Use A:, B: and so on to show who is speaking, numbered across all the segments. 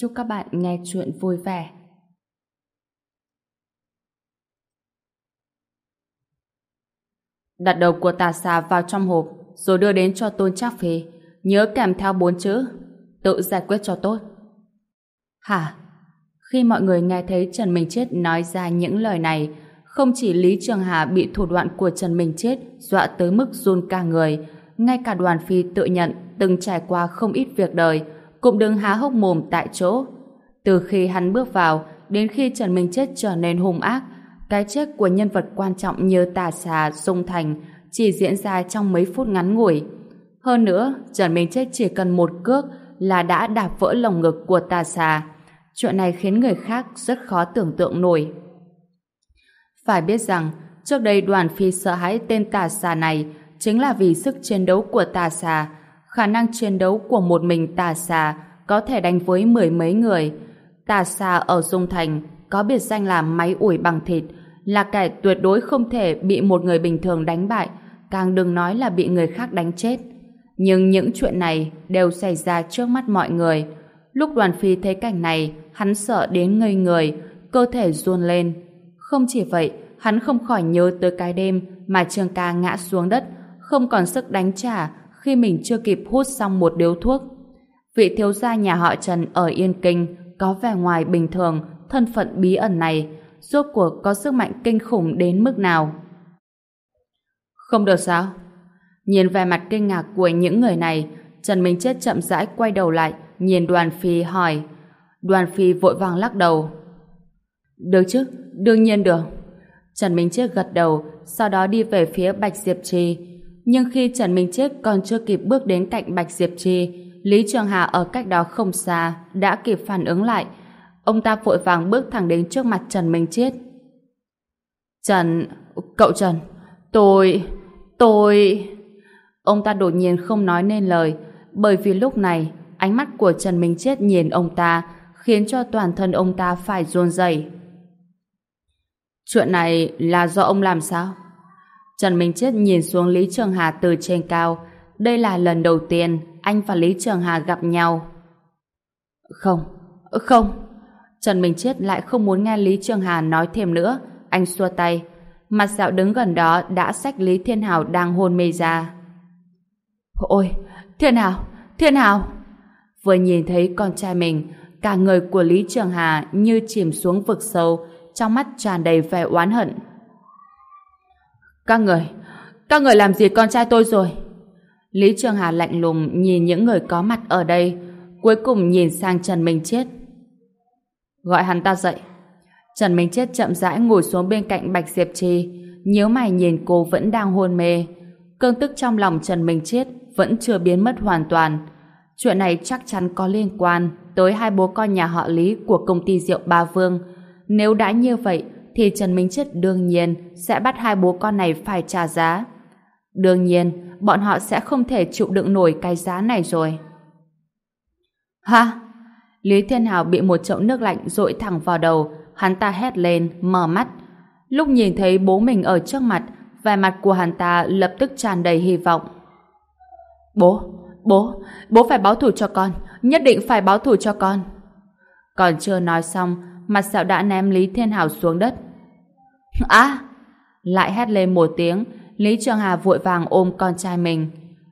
A: Chúc các bạn nghe chuyện vui vẻ. Đặt đầu của tà xà vào trong hộp rồi đưa đến cho Tôn Trác Phi. Nhớ kèm theo bốn chữ tự giải quyết cho tốt. Hả? Khi mọi người nghe thấy Trần Minh Chết nói ra những lời này, không chỉ Lý Trường Hà bị thủ đoạn của Trần Minh Chết dọa tới mức run cả người, ngay cả đoàn phi tự nhận từng trải qua không ít việc đời, cũng đứng há hốc mồm tại chỗ. Từ khi hắn bước vào, đến khi Trần Minh Chết trở nên hung ác, cái chết của nhân vật quan trọng như Tà Xà, Dung Thành chỉ diễn ra trong mấy phút ngắn ngủi. Hơn nữa, Trần Minh Chết chỉ cần một cước là đã đạp vỡ lồng ngực của Tà Xà. Chuyện này khiến người khác rất khó tưởng tượng nổi. Phải biết rằng, trước đây đoàn phi sợ hãi tên Tà Xà này chính là vì sức chiến đấu của Tà Xà, khả năng chiến đấu của một mình Tà Xà có thể đánh với mười mấy người. Tà Xà ở Dung Thành có biệt danh là máy ủi bằng thịt, là kẻ tuyệt đối không thể bị một người bình thường đánh bại, càng đừng nói là bị người khác đánh chết. Nhưng những chuyện này đều xảy ra trước mắt mọi người. Lúc đoàn phi thấy cảnh này, hắn sợ đến ngây người, cơ thể run lên. Không chỉ vậy, hắn không khỏi nhớ tới cái đêm mà Trương ca ngã xuống đất, không còn sức đánh trả khi mình chưa kịp hút xong một điếu thuốc. Vị thiếu gia nhà họ Trần ở Yên Kinh có vẻ ngoài bình thường, thân phận bí ẩn này, rốt cuộc có sức mạnh kinh khủng đến mức nào. Không được sao? Nhìn vẻ mặt kinh ngạc của những người này, Trần Minh Chết chậm rãi quay đầu lại, nhìn đoàn phi hỏi. Đoàn phi vội vàng lắc đầu. Được chứ, đương nhiên được. Trần Minh Chết gật đầu, sau đó đi về phía Bạch Diệp Trì. Nhưng khi Trần Minh Chết còn chưa kịp bước đến cạnh Bạch Diệp Trì, Lý Trường Hà ở cách đó không xa, đã kịp phản ứng lại. Ông ta vội vàng bước thẳng đến trước mặt Trần Minh Chết. Trần, cậu Trần, tôi, tôi... Ông ta đột nhiên không nói nên lời, bởi vì lúc này, ánh mắt của Trần Minh Chết nhìn ông ta, khiến cho toàn thân ông ta phải run rẩy. Chuyện này là do ông làm sao? Trần Minh Chết nhìn xuống Lý Trường Hà từ trên cao. Đây là lần đầu tiên anh và Lý Trường Hà gặp nhau. Không, không. Trần Minh Chết lại không muốn nghe Lý Trường Hà nói thêm nữa. Anh xua tay. Mặt dạo đứng gần đó đã xách Lý Thiên Hào đang hôn mê ra. Ôi, Thiên Hào, Thiên Hào! Vừa nhìn thấy con trai mình, cả người của Lý Trường Hà như chìm xuống vực sâu, trong mắt tràn đầy vẻ oán hận. Các người, các người làm gì con trai tôi rồi? Lý Trường Hà lạnh lùng nhìn những người có mặt ở đây, cuối cùng nhìn sang Trần Minh Chết. Gọi hắn ta dậy. Trần Minh Chết chậm rãi ngồi xuống bên cạnh Bạch Diệp Trì, nhíu mày nhìn cô vẫn đang hôn mê. Cơn tức trong lòng Trần Minh Chết vẫn chưa biến mất hoàn toàn. Chuyện này chắc chắn có liên quan tới hai bố con nhà họ Lý của công ty rượu Ba Vương. Nếu đã như vậy, thì Trần Minh Chết đương nhiên sẽ bắt hai bố con này phải trả giá. Đương nhiên, bọn họ sẽ không thể chịu đựng nổi cái giá này rồi. Ha! Lý Thiên Hào bị một chậu nước lạnh rội thẳng vào đầu, hắn ta hét lên, mở mắt. Lúc nhìn thấy bố mình ở trước mặt, vẻ mặt của hắn ta lập tức tràn đầy hy vọng. Bố, bố, bố phải báo thù cho con, nhất định phải báo thù cho con. Còn chưa nói xong, mặt sẹo đã ném Lý Thiên Hào xuống đất. À! Lại hét lên một tiếng, Lý Trường Hà vội vàng ôm con trai mình.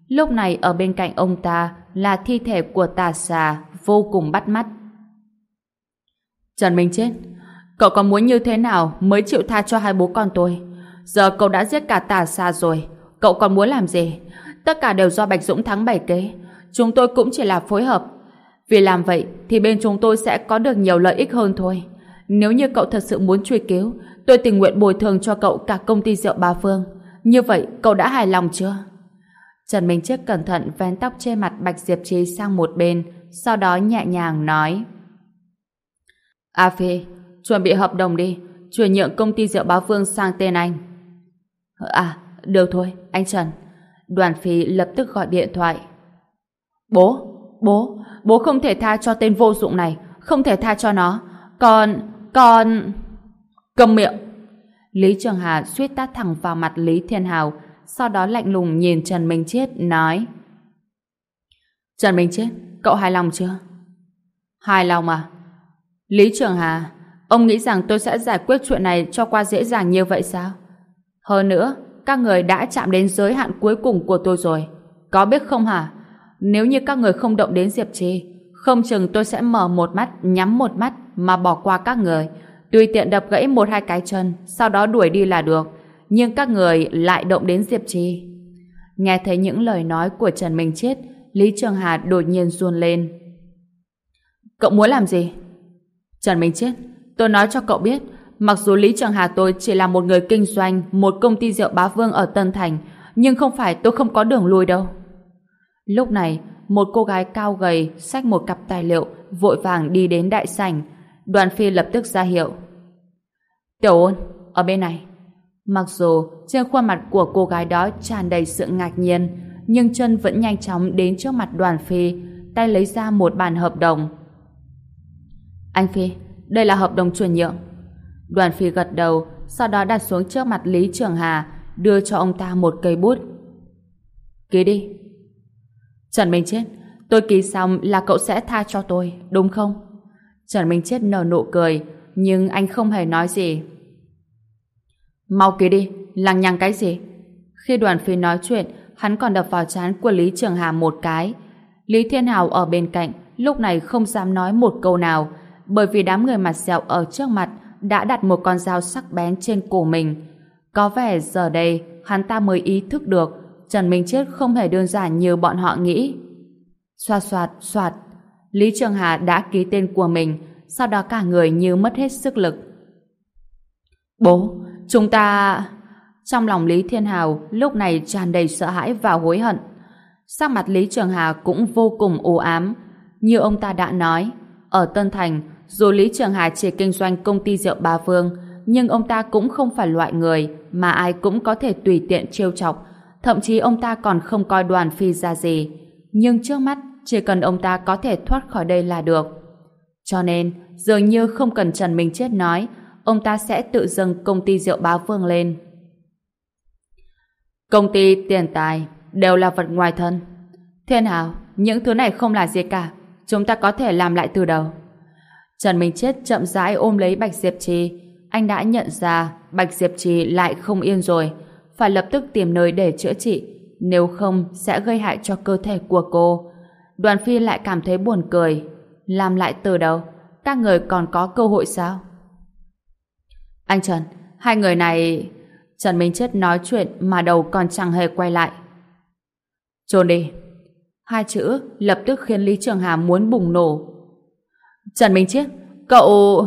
A: Lúc này ở bên cạnh ông ta là thi thể của tà xà vô cùng bắt mắt. Trần Minh chết. Cậu còn muốn như thế nào mới chịu tha cho hai bố con tôi? Giờ cậu đã giết cả tà xà rồi. Cậu còn muốn làm gì? Tất cả đều do Bạch Dũng thắng bảy kế. Chúng tôi cũng chỉ là phối hợp. Vì làm vậy thì bên chúng tôi sẽ có được nhiều lợi ích hơn thôi. Nếu như cậu thật sự muốn truy cứu, tôi tình nguyện bồi thường cho cậu cả công ty rượu Ba Phương. Như vậy, cậu đã hài lòng chưa? Trần Minh Chiết cẩn thận vén tóc che mặt Bạch Diệp Trì sang một bên, sau đó nhẹ nhàng nói A Phi, chuẩn bị hợp đồng đi, chuyển nhượng công ty rượu Bá Vương sang tên anh. À, được thôi, anh Trần. Đoàn Phi lập tức gọi điện thoại. Bố, bố, bố không thể tha cho tên vô dụng này, không thể tha cho nó. Còn, còn... Cầm miệng! Lý Trường Hà suýt tát thẳng vào mặt Lý Thiên Hào, sau đó lạnh lùng nhìn Trần Minh Chết, nói Trần Minh Chết, cậu hài lòng chưa? Hài lòng à? Lý Trường Hà, ông nghĩ rằng tôi sẽ giải quyết chuyện này cho qua dễ dàng như vậy sao? Hơn nữa, các người đã chạm đến giới hạn cuối cùng của tôi rồi. Có biết không hả? Nếu như các người không động đến Diệp Trì, không chừng tôi sẽ mở một mắt, nhắm một mắt mà bỏ qua các người. Tùy tiện đập gãy một hai cái chân, sau đó đuổi đi là được. Nhưng các người lại động đến Diệp Trì. Nghe thấy những lời nói của Trần Minh Chết, Lý Trường Hà đột nhiên run lên. Cậu muốn làm gì? Trần Minh Chết, tôi nói cho cậu biết, mặc dù Lý Trường Hà tôi chỉ là một người kinh doanh một công ty rượu bá vương ở Tân Thành, nhưng không phải tôi không có đường lui đâu. Lúc này, một cô gái cao gầy xách một cặp tài liệu vội vàng đi đến đại sảnh. Đoàn phi lập tức ra hiệu. Tiểu ôn, ở bên này. Mặc dù trên khuôn mặt của cô gái đó tràn đầy sự ngạc nhiên, nhưng chân vẫn nhanh chóng đến trước mặt đoàn phi, tay lấy ra một bản hợp đồng. Anh Phi, đây là hợp đồng chuyển nhượng. Đoàn Phi gật đầu, sau đó đặt xuống trước mặt Lý Trường Hà, đưa cho ông ta một cây bút. Ký đi. Trần Minh Chết, tôi ký xong là cậu sẽ tha cho tôi, đúng không? Trần Minh Chết nở nụ cười, nhưng anh không hề nói gì. Mau ký đi, lằng nhằng cái gì? Khi đoàn phi nói chuyện, hắn còn đập vào chán của Lý Trường Hà một cái. Lý Thiên Hào ở bên cạnh, lúc này không dám nói một câu nào, bởi vì đám người mặt dẹo ở trước mặt đã đặt một con dao sắc bén trên cổ mình. Có vẻ giờ đây, hắn ta mới ý thức được Trần Minh Chết không hề đơn giản như bọn họ nghĩ. Xoạt xoạt, xoạt. Lý Trường Hà đã ký tên của mình, sau đó cả người như mất hết sức lực. Bố, chúng ta... Trong lòng Lý Thiên Hào lúc này tràn đầy sợ hãi và hối hận. Sắc mặt Lý Trường Hà cũng vô cùng u ám. Như ông ta đã nói, ở Tân Thành, dù Lý Trường Hà chỉ kinh doanh công ty rượu Ba Vương, nhưng ông ta cũng không phải loại người mà ai cũng có thể tùy tiện trêu chọc. Thậm chí ông ta còn không coi đoàn phi ra gì. Nhưng trước mắt, chỉ cần ông ta có thể thoát khỏi đây là được. Cho nên, dường như không cần Trần Minh Chết nói, ông ta sẽ tự dâng công ty rượu Bá Vương lên. Công ty, tiền tài, đều là vật ngoài thân. Thiên Hào, những thứ này không là gì cả. Chúng ta có thể làm lại từ đầu. Trần Minh Chết chậm rãi ôm lấy Bạch Diệp Trì. Anh đã nhận ra Bạch Diệp Trì lại không yên rồi. Phải lập tức tìm nơi để chữa trị. Nếu không sẽ gây hại cho cơ thể của cô. Đoàn Phi lại cảm thấy buồn cười. Làm lại từ đầu. Các người còn có cơ hội sao? Anh Trần, hai người này... Trần Minh Chết nói chuyện mà đầu còn chẳng hề quay lại. Trốn đi. Hai chữ lập tức khiến Lý Trường Hà muốn bùng nổ. Trần Minh Chiết, cậu...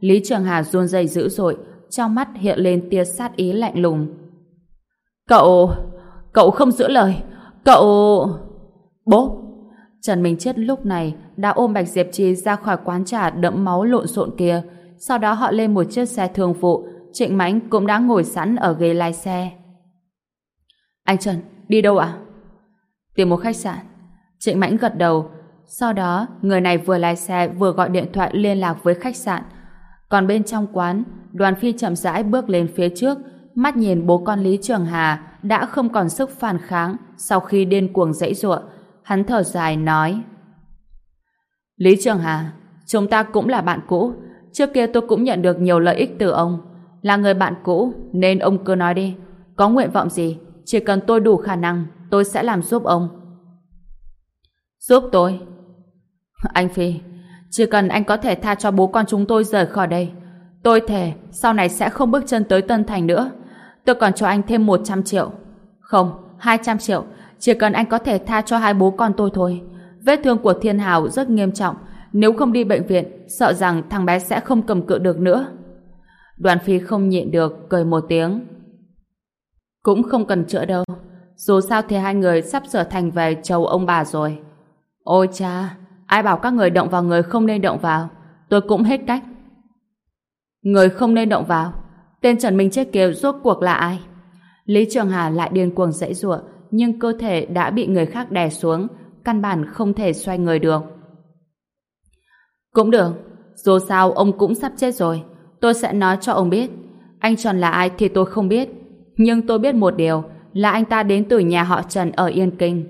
A: Lý Trường Hà run rẩy dữ dội, trong mắt hiện lên tia sát ý lạnh lùng. Cậu... Cậu không giữ lời. Cậu... Bố! Trần Minh chết lúc này đã ôm Bạch Diệp chi ra khỏi quán trà đẫm máu lộn xộn kia. Sau đó họ lên một chiếc xe thường vụ. Trịnh Mãnh cũng đã ngồi sẵn ở ghế lái xe. Anh Trần, đi đâu ạ? Tìm một khách sạn. Trịnh Mãnh gật đầu, sau đó, người này vừa lái xe vừa gọi điện thoại liên lạc với khách sạn. Còn bên trong quán, đoàn phi chậm rãi bước lên phía trước, mắt nhìn bố con Lý Trường Hà đã không còn sức phản kháng sau khi điên cuồng dãy ruộng Hắn thở dài nói Lý Trường Hà, chúng ta cũng là bạn cũ. Trước kia tôi cũng nhận được nhiều lợi ích từ ông. Là người bạn cũ, nên ông cứ nói đi. Có nguyện vọng gì, chỉ cần tôi đủ khả năng, tôi sẽ làm giúp ông. Giúp tôi? Anh Phi, chỉ cần anh có thể tha cho bố con chúng tôi rời khỏi đây, tôi thề sau này sẽ không bước chân tới Tân Thành nữa. Tôi còn cho anh thêm 100 triệu. Không, 200 triệu. Chỉ cần anh có thể tha cho hai bố con tôi thôi. Vết thương của Thiên Hào rất nghiêm trọng. Nếu không đi bệnh viện, sợ rằng thằng bé sẽ không cầm cự được nữa. Đoàn Phi không nhịn được, cười một tiếng. Cũng không cần chữa đâu. Dù sao thì hai người sắp trở thành về chầu ông bà rồi. Ôi cha, ai bảo các người động vào người không nên động vào. Tôi cũng hết cách. Người không nên động vào. Tên Trần Minh Chết kia rốt cuộc là ai? Lý Trường Hà lại điên cuồng dãy ruộng, nhưng cơ thể đã bị người khác đè xuống, căn bản không thể xoay người được. Cũng được, dù sao ông cũng sắp chết rồi, tôi sẽ nói cho ông biết. Anh Trần là ai thì tôi không biết, nhưng tôi biết một điều là anh ta đến từ nhà họ Trần ở Yên Kinh.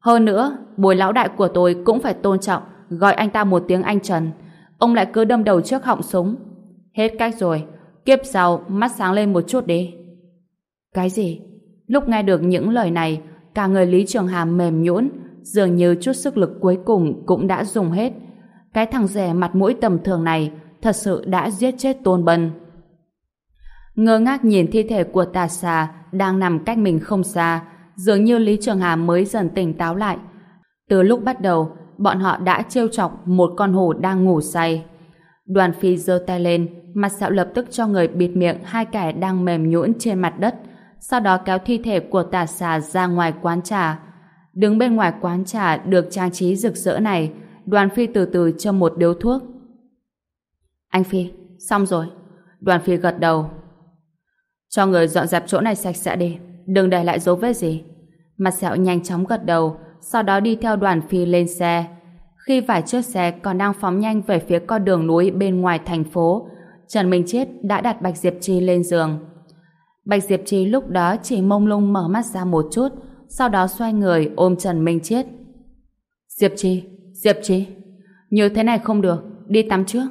A: Hơn nữa, bồi lão đại của tôi cũng phải tôn trọng, gọi anh ta một tiếng anh Trần. Ông lại cứ đâm đầu trước họng súng. Hết cách rồi, kiếp sau mắt sáng lên một chút đi. Cái gì? Lúc nghe được những lời này, cả người Lý Trường Hàm mềm nhũn, dường như chút sức lực cuối cùng cũng đã dùng hết. Cái thằng rẻ mặt mũi tầm thường này thật sự đã giết chết Tôn Bân. Ngơ ngác nhìn thi thể của tà xà đang nằm cách mình không xa, dường như Lý Trường Hàm mới dần tỉnh táo lại. Từ lúc bắt đầu, bọn họ đã trêu chọc một con hổ đang ngủ say. Đoàn phi giơ tay lên, mặt sạo lập tức cho người bịt miệng hai kẻ đang mềm nhũn trên mặt đất, sau đó kéo thi thể của tà xà ra ngoài quán trà. Đứng bên ngoài quán trà được trang trí rực rỡ này, đoàn phi từ từ cho một điếu thuốc. Anh Phi, xong rồi. Đoàn phi gật đầu. Cho người dọn dẹp chỗ này sạch sẽ đi, đừng để lại dấu vết gì. Mặt sẹo nhanh chóng gật đầu, sau đó đi theo đoàn phi lên xe. Khi vài chiếc xe còn đang phóng nhanh về phía con đường núi bên ngoài thành phố, Trần Minh Chết đã đặt Bạch Diệp Chi lên giường. Bạch Diệp trì lúc đó chỉ mông lung mở mắt ra một chút, sau đó xoay người ôm Trần Minh Chết. Diệp trì Diệp trì như thế này không được, đi tắm trước.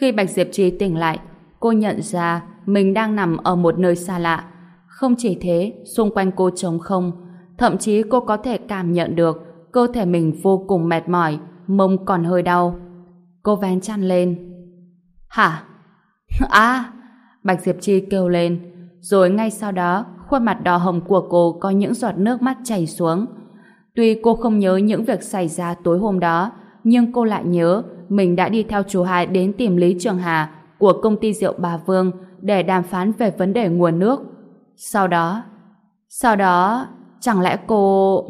A: Khi Bạch Diệp trì tỉnh lại, cô nhận ra mình đang nằm ở một nơi xa lạ. Không chỉ thế, xung quanh cô trống không, thậm chí cô có thể cảm nhận được cơ thể mình vô cùng mệt mỏi, mông còn hơi đau. Cô vén chăn lên. Hả? À! Bạch Diệp Chi kêu lên, rồi ngay sau đó khuôn mặt đỏ hồng của cô có những giọt nước mắt chảy xuống. Tuy cô không nhớ những việc xảy ra tối hôm đó, nhưng cô lại nhớ mình đã đi theo chú Hai đến tìm Lý Trường Hà của công ty rượu Bà Vương để đàm phán về vấn đề nguồn nước. Sau đó, sau đó, chẳng lẽ cô...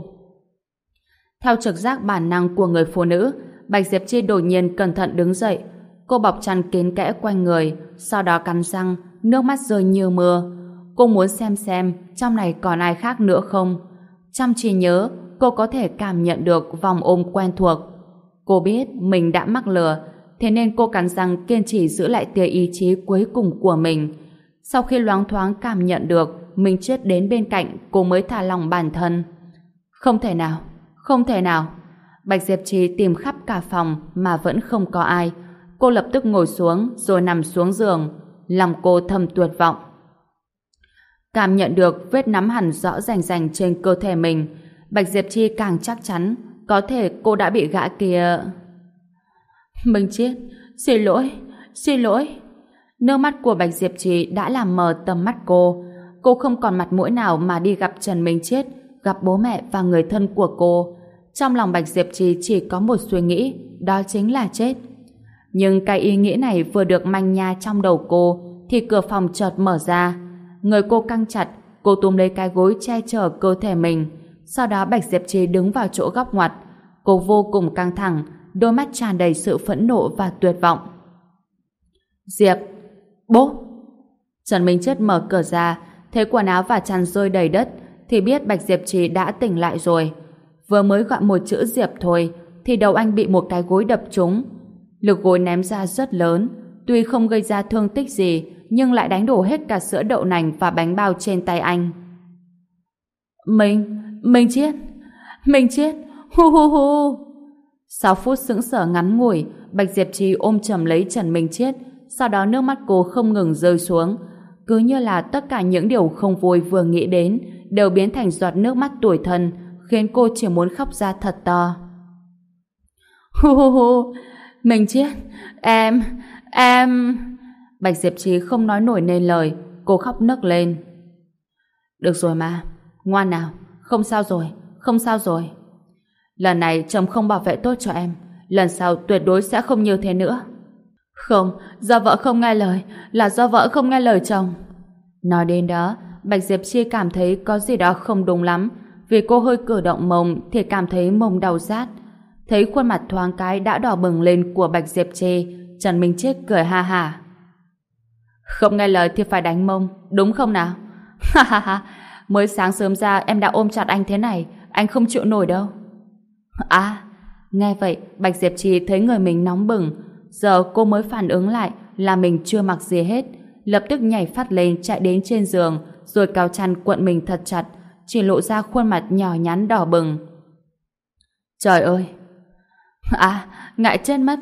A: Theo trực giác bản năng của người phụ nữ, Bạch Diệp Chi đột nhiên cẩn thận đứng dậy. Cô bọc chăn kín kẽ quanh người, sau đó cắn răng, nước mắt rơi như mưa. Cô muốn xem xem trong này còn ai khác nữa không. Trong trí nhớ, cô có thể cảm nhận được vòng ôm quen thuộc. Cô biết mình đã mắc lừa, thế nên cô cắn răng kiên trì giữ lại tia ý chí cuối cùng của mình. Sau khi loáng thoáng cảm nhận được mình chết đến bên cạnh, cô mới thả lòng bản thân. Không thể nào, không thể nào. Bạch Diệp Trì tìm khắp cả phòng mà vẫn không có ai. Cô lập tức ngồi xuống rồi nằm xuống giường. Lòng cô thầm tuyệt vọng. Cảm nhận được vết nắm hẳn rõ rành rành trên cơ thể mình, Bạch Diệp Chi càng chắc chắn có thể cô đã bị gã kia... Minh Chiết, xin lỗi, xin lỗi. Nước mắt của Bạch Diệp Trì đã làm mờ tầm mắt cô. Cô không còn mặt mũi nào mà đi gặp Trần Minh Chiết, gặp bố mẹ và người thân của cô. Trong lòng Bạch Diệp Trì chỉ có một suy nghĩ, đó chính là chết. Nhưng cái ý nghĩ này vừa được manh nha trong đầu cô, thì cửa phòng chợt mở ra. Người cô căng chặt, cô túm lấy cái gối che chở cơ thể mình. Sau đó Bạch Diệp Trì đứng vào chỗ góc ngoặt. Cô vô cùng căng thẳng, đôi mắt tràn đầy sự phẫn nộ và tuyệt vọng. Diệp! Bố! Trần Minh Chết mở cửa ra, thấy quần áo và chăn rơi đầy đất, thì biết Bạch Diệp Trì đã tỉnh lại rồi. Vừa mới gọi một chữ Diệp thôi, thì đầu anh bị một cái gối đập trúng. Lực gối ném ra rất lớn, tuy không gây ra thương tích gì, nhưng lại đánh đổ hết cả sữa đậu nành và bánh bao trên tay anh. Mình, mình chết, mình chết, hu hu hu. sáu phút sững sờ ngắn ngủi, Bạch Diệp Trì ôm chầm lấy Trần Minh Chết, sau đó nước mắt cô không ngừng rơi xuống. Cứ như là tất cả những điều không vui vừa nghĩ đến đều biến thành giọt nước mắt tuổi thân, khiến cô chỉ muốn khóc ra thật to. Hu hu hu, mình Chết, em, em... Bạch Diệp Trì không nói nổi nên lời, cô khóc nức lên. Được rồi mà, ngoan nào, không sao rồi, không sao rồi. Lần này chồng không bảo vệ tốt cho em, lần sau tuyệt đối sẽ không như thế nữa. Không, do vợ không nghe lời, là do vợ không nghe lời chồng. Nói đến đó, Bạch Diệp Chi cảm thấy có gì đó không đúng lắm, vì cô hơi cử động mông thì cảm thấy mông đau rát. Thấy khuôn mặt thoáng cái đã đỏ bừng lên của Bạch Diệp Chi, Trần Minh Chết cười ha ha. Không nghe lời thì phải đánh mông, đúng không nào? Ha ha ha, mới sáng sớm ra em đã ôm chặt anh thế này, anh không chịu nổi đâu. À, nghe vậy, Bạch Diệp Trì thấy người mình nóng bừng, giờ cô mới phản ứng lại là mình chưa mặc gì hết, lập tức nhảy phát lên chạy đến trên giường, rồi cao chăn cuộn mình thật chặt, chỉ lộ ra khuôn mặt nhỏ nhắn đỏ bừng. Trời ơi! À, ngại chết mất!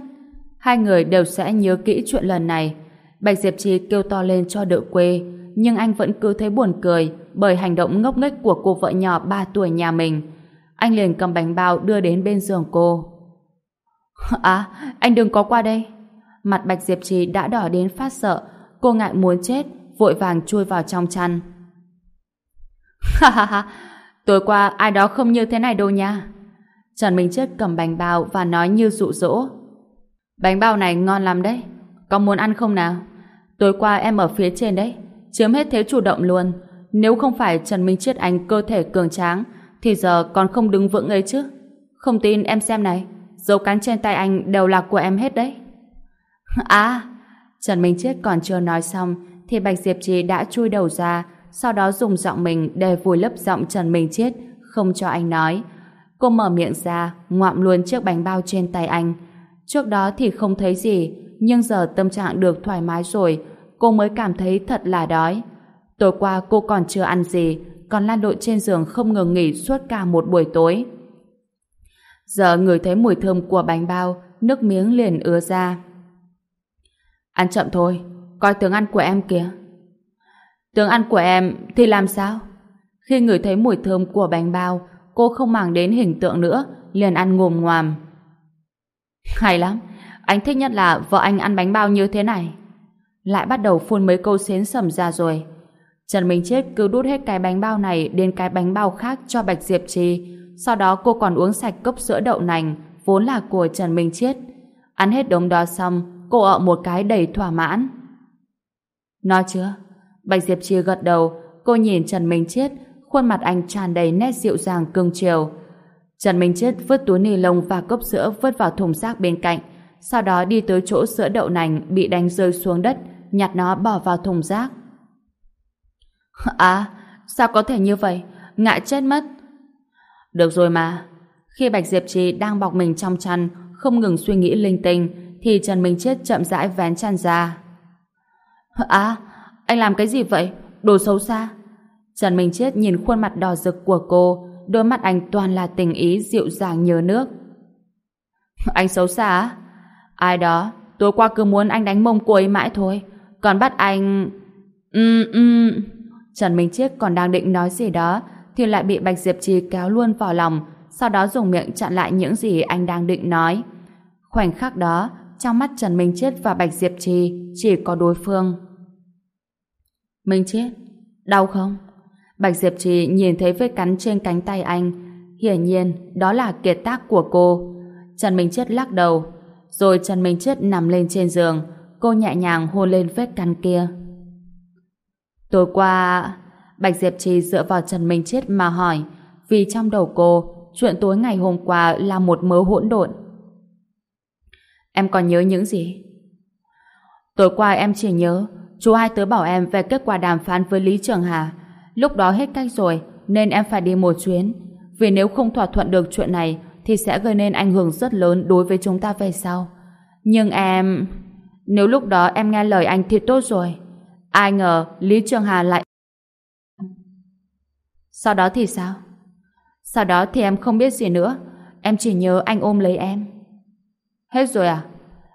A: Hai người đều sẽ nhớ kỹ chuyện lần này. Bạch Diệp Trì kêu to lên cho đỡ quê, nhưng anh vẫn cứ thấy buồn cười bởi hành động ngốc nghếch của cô vợ nhỏ 3 tuổi nhà mình. Anh liền cầm bánh bao đưa đến bên giường cô. À, anh đừng có qua đây. Mặt Bạch Diệp Trì đã đỏ đến phát sợ, cô ngại muốn chết, vội vàng chui vào trong chăn. Ha ha ha, tối qua ai đó không như thế này đâu nha. Trần Minh Chết cầm bánh bao và nói như dụ dỗ. Bánh bao này ngon lắm đấy, có muốn ăn không nào? Tối qua em ở phía trên đấy, chiếm hết thế chủ động luôn. Nếu không phải Trần Minh Chiết anh cơ thể cường tráng, thì giờ còn không đứng vững ấy chứ. Không tin em xem này, dấu cắn trên tay anh đều là của em hết đấy. À, Trần Minh Chiết còn chưa nói xong, thì Bạch Diệp Trì đã chui đầu ra, sau đó dùng giọng mình để vùi lấp giọng Trần Minh Chiết, không cho anh nói. Cô mở miệng ra, ngoạm luôn chiếc bánh bao trên tay anh. Trước đó thì không thấy gì, nhưng giờ tâm trạng được thoải mái rồi, cô mới cảm thấy thật là đói. Tối qua cô còn chưa ăn gì, còn lan lộn trên giường không ngừng nghỉ suốt cả một buổi tối. Giờ người thấy mùi thơm của bánh bao, nước miếng liền ứa ra. Ăn chậm thôi, coi tướng ăn của em kìa. Tướng ăn của em thì làm sao? Khi người thấy mùi thơm của bánh bao, cô không màng đến hình tượng nữa, liền ăn ngồm ngoàm. Hay lắm, anh thích nhất là vợ anh ăn bánh bao như thế này. Lại bắt đầu phun mấy câu xến sầm ra rồi. Trần Minh Chết cứ đút hết cái bánh bao này đến cái bánh bao khác cho Bạch Diệp Trì. Sau đó cô còn uống sạch cốc sữa đậu nành, vốn là của Trần Minh Chết. Ăn hết đống đó xong, cô ợ một cái đầy thỏa mãn. Nói chưa? Bạch Diệp Trì gật đầu, cô nhìn Trần Minh Chết, khuôn mặt anh tràn đầy nét dịu dàng cưng chiều. Trần Minh Chết vứt túi ni lông và cốc sữa vứt vào thùng rác bên cạnh, sau đó đi tới chỗ sữa đậu nành bị đánh rơi xuống đất, nhặt nó bỏ vào thùng rác. À, sao có thể như vậy? Ngại chết mất. Được rồi mà. Khi Bạch Diệp Trì đang bọc mình trong chăn, không ngừng suy nghĩ linh tinh, thì Trần Minh Chết chậm rãi vén chăn ra. À, anh làm cái gì vậy? Đồ xấu xa. Trần Minh Chết nhìn khuôn mặt đỏ rực của cô, đôi mắt anh toàn là tình ý dịu dàng nhớ nước. Anh xấu xa á? Ai đó, tối qua cứ muốn anh đánh mông cô ấy mãi thôi. Còn bắt anh... Ừm, um, ừm... Um... Trần Minh Chiết còn đang định nói gì đó thì lại bị Bạch Diệp Trì kéo luôn vào lòng sau đó dùng miệng chặn lại những gì anh đang định nói. Khoảnh khắc đó trong mắt Trần Minh Chiết và Bạch Diệp Trì chỉ có đối phương. Minh Chiết, đau không? Bạch Diệp Trì nhìn thấy vết cắn trên cánh tay anh. Hiển nhiên, đó là kiệt tác của cô. Trần Minh Chiết lắc đầu. Rồi Trần Minh Chiết nằm lên trên giường. Cô nhẹ nhàng hôn lên vết cắn kia. Tối qua... Bạch Diệp Trì dựa vào Trần Minh Chết mà hỏi, vì trong đầu cô, chuyện tối ngày hôm qua là một mớ hỗn độn. Em còn nhớ những gì? Tối qua em chỉ nhớ, chú hai tớ bảo em về kết quả đàm phán với Lý Trường Hà. Lúc đó hết cách rồi, nên em phải đi một chuyến. Vì nếu không thỏa thuận được chuyện này, thì sẽ gây nên ảnh hưởng rất lớn đối với chúng ta về sau. Nhưng em... Nếu lúc đó em nghe lời anh thì tốt rồi. Ai ngờ Lý Trường Hà lại... Sau đó thì sao? Sau đó thì em không biết gì nữa. Em chỉ nhớ anh ôm lấy em. Hết rồi à?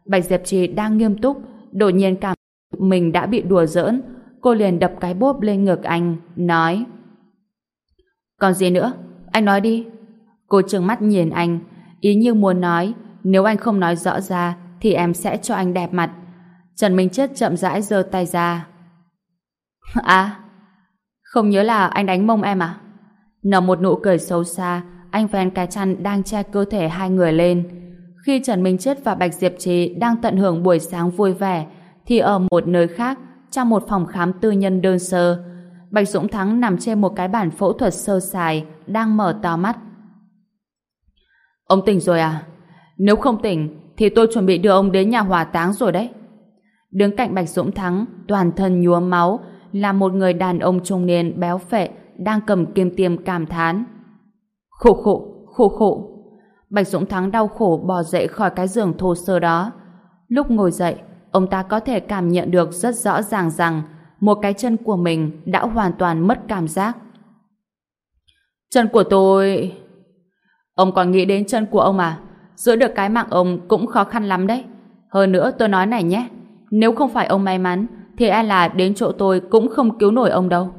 A: Bạch Diệp Trì đang nghiêm túc, đột nhiên cảm mình đã bị đùa giỡn. Cô liền đập cái bốp lên ngực anh, nói Còn gì nữa? Anh nói đi. Cô trừng mắt nhìn anh, ý như muốn nói nếu anh không nói rõ ra thì em sẽ cho anh đẹp mặt. Trần Minh Chết chậm rãi giơ tay ra. À, không nhớ là anh đánh mông em à? Nở một nụ cười xấu xa, anh ven cái chăn đang che cơ thể hai người lên. Khi Trần Minh Chết và Bạch Diệp Trì đang tận hưởng buổi sáng vui vẻ, thì ở một nơi khác, trong một phòng khám tư nhân đơn sơ, Bạch Dũng Thắng nằm trên một cái bản phẫu thuật sơ sài, đang mở to mắt. Ông tỉnh rồi à? Nếu không tỉnh, thì tôi chuẩn bị đưa ông đến nhà hỏa táng rồi đấy. Đứng cạnh Bạch Dũng Thắng, toàn thân nhuốm máu, là một người đàn ông trung niên béo phệ đang cầm kim tiêm cảm thán. Khổ khổ, khổ khổ. Bạch Dũng Thắng đau khổ bò dậy khỏi cái giường thô sơ đó. Lúc ngồi dậy, ông ta có thể cảm nhận được rất rõ ràng rằng một cái chân của mình đã hoàn toàn mất cảm giác. Chân của tôi... Ông còn nghĩ đến chân của ông à? Giữ được cái mạng ông cũng khó khăn lắm đấy. Hơn nữa tôi nói này nhé, nếu không phải ông may mắn, thì e là đến chỗ tôi cũng không cứu nổi ông đâu.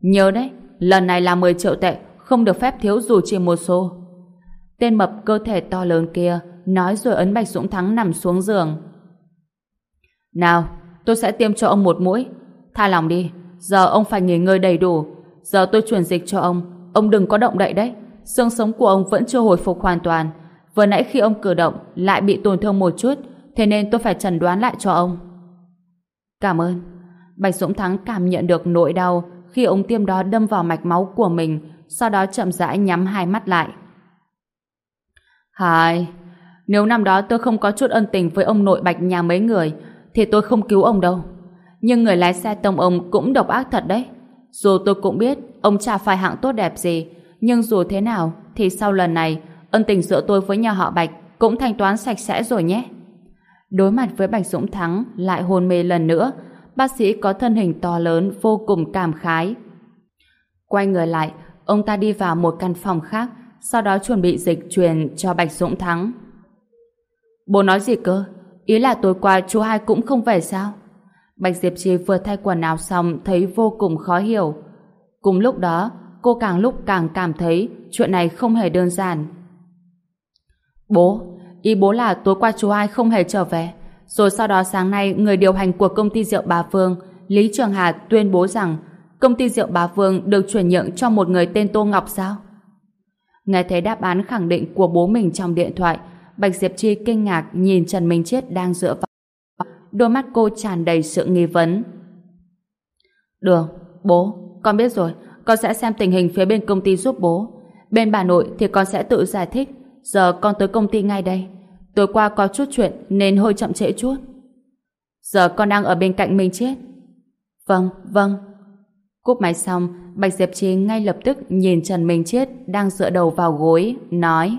A: Nhớ đấy, lần này là 10 triệu tệ, không được phép thiếu dù chỉ một xu. Tên mập cơ thể to lớn kia nói rồi ấn Bạch Dũng Thắng nằm xuống giường. Nào, tôi sẽ tiêm cho ông một mũi. Tha lòng đi, giờ ông phải nghỉ ngơi đầy đủ. Giờ tôi chuyển dịch cho ông, ông đừng có động đậy đấy. Xương sống của ông vẫn chưa hồi phục hoàn toàn. Vừa nãy khi ông cử động lại bị tổn thương một chút, thế nên tôi phải chẩn đoán lại cho ông. Cảm ơn. Bạch Dũng Thắng cảm nhận được nỗi đau khi ống tiêm đó đâm vào mạch máu của mình, sau đó chậm rãi nhắm hai mắt lại. Hai, nếu năm đó tôi không có chút ân tình với ông nội Bạch nhà mấy người, thì tôi không cứu ông đâu. Nhưng người lái xe tông ông cũng độc ác thật đấy. Dù tôi cũng biết ông chả phải hạng tốt đẹp gì, nhưng dù thế nào thì sau lần này ân tình giữa tôi với nhà họ Bạch cũng thanh toán sạch sẽ rồi nhé. Đối mặt với Bạch Dũng Thắng lại hôn mê lần nữa, bác sĩ có thân hình to lớn vô cùng cảm khái. Quay người lại, ông ta đi vào một căn phòng khác, sau đó chuẩn bị dịch truyền cho Bạch Dũng Thắng. Bố nói gì cơ? Ý là tối qua chú hai cũng không về sao? Bạch Diệp Trì vừa thay quần áo xong thấy vô cùng khó hiểu. Cùng lúc đó, cô càng lúc càng cảm thấy chuyện này không hề đơn giản. Bố, Ý bố là tối qua chú ai không hề trở về. Rồi sau đó sáng nay người điều hành của công ty rượu bà Phương Lý Trường Hà tuyên bố rằng công ty rượu bà Phương được chuyển nhượng cho một người tên Tô Ngọc sao? Nghe thấy đáp án khẳng định của bố mình trong điện thoại, Bạch Diệp Chi kinh ngạc nhìn Trần Minh Chết đang dựa vào. Đôi mắt cô tràn đầy sự nghi vấn. Được, bố, con biết rồi, con sẽ xem tình hình phía bên công ty giúp bố. Bên bà nội thì con sẽ tự giải thích. Giờ con tới công ty ngay đây. Tối qua có chút chuyện nên hơi chậm trễ chút. Giờ con đang ở bên cạnh mình chết. Vâng, vâng. Cúp máy xong, Bạch Diệp Trí ngay lập tức nhìn Trần Minh Chết đang dựa đầu vào gối, nói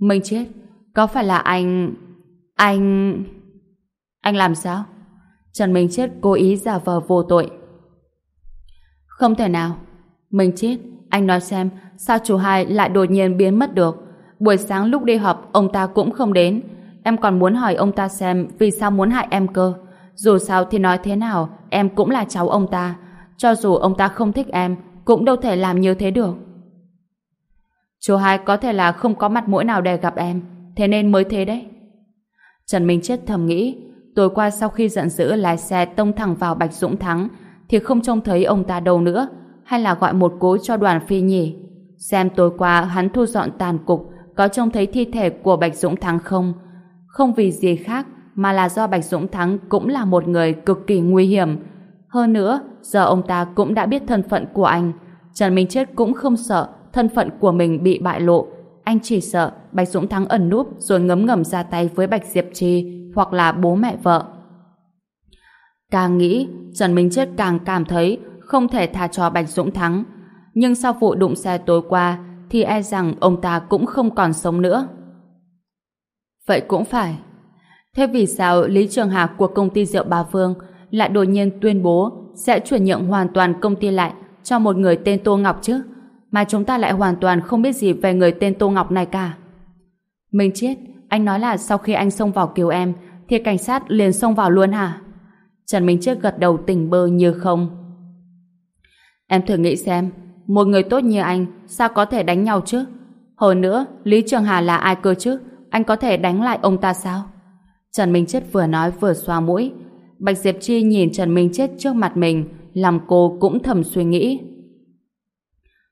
A: Minh Chết, có phải là anh... anh... Anh làm sao? Trần Minh Chết cố ý giả vờ vô tội. Không thể nào. Minh Chết, anh nói xem sao chú hai lại đột nhiên biến mất được. Buổi sáng lúc đi họp ông ta cũng không đến. Em còn muốn hỏi ông ta xem vì sao muốn hại em cơ. Dù sao thì nói thế nào, em cũng là cháu ông ta. Cho dù ông ta không thích em, cũng đâu thể làm như thế được. Chú hai có thể là không có mặt mũi nào để gặp em, thế nên mới thế đấy. Trần Minh Chết thầm nghĩ, tối qua sau khi giận dữ lái xe tông thẳng vào Bạch Dũng Thắng, thì không trông thấy ông ta đâu nữa, hay là gọi một cố cho đoàn phi nhỉ? Xem tối qua hắn thu dọn tàn cục, có trông thấy thi thể của Bạch Dũng Thắng không? Không vì gì khác, mà là do Bạch Dũng Thắng cũng là một người cực kỳ nguy hiểm. Hơn nữa, giờ ông ta cũng đã biết thân phận của anh. Trần Minh Chết cũng không sợ thân phận của mình bị bại lộ. Anh chỉ sợ Bạch Dũng Thắng ẩn núp rồi ngấm ngầm ra tay với Bạch Diệp Trì hoặc là bố mẹ vợ. Càng nghĩ, Trần Minh Chết càng cảm thấy không thể tha cho Bạch Dũng Thắng. Nhưng sau vụ đụng xe tối qua thì e rằng ông ta cũng không còn sống nữa. Vậy cũng phải. Thế vì sao Lý Trường Hà của công ty rượu Bà Phương lại đột nhiên tuyên bố sẽ chuyển nhượng hoàn toàn công ty lại cho một người tên Tô Ngọc chứ? Mà chúng ta lại hoàn toàn không biết gì về người tên Tô Ngọc này cả. Minh chết, anh nói là sau khi anh xông vào cứu em thì cảnh sát liền xông vào luôn hả? Trần Minh Chết gật đầu tỉnh bơ như không. Em thử nghĩ xem, một người tốt như anh sao có thể đánh nhau chứ? Hơn nữa, Lý Trường Hà là ai cơ chứ? Anh có thể đánh lại ông ta sao? Trần Minh Chết vừa nói vừa xoa mũi. Bạch Diệp Chi nhìn Trần Minh Chết trước mặt mình, làm cô cũng thầm suy nghĩ.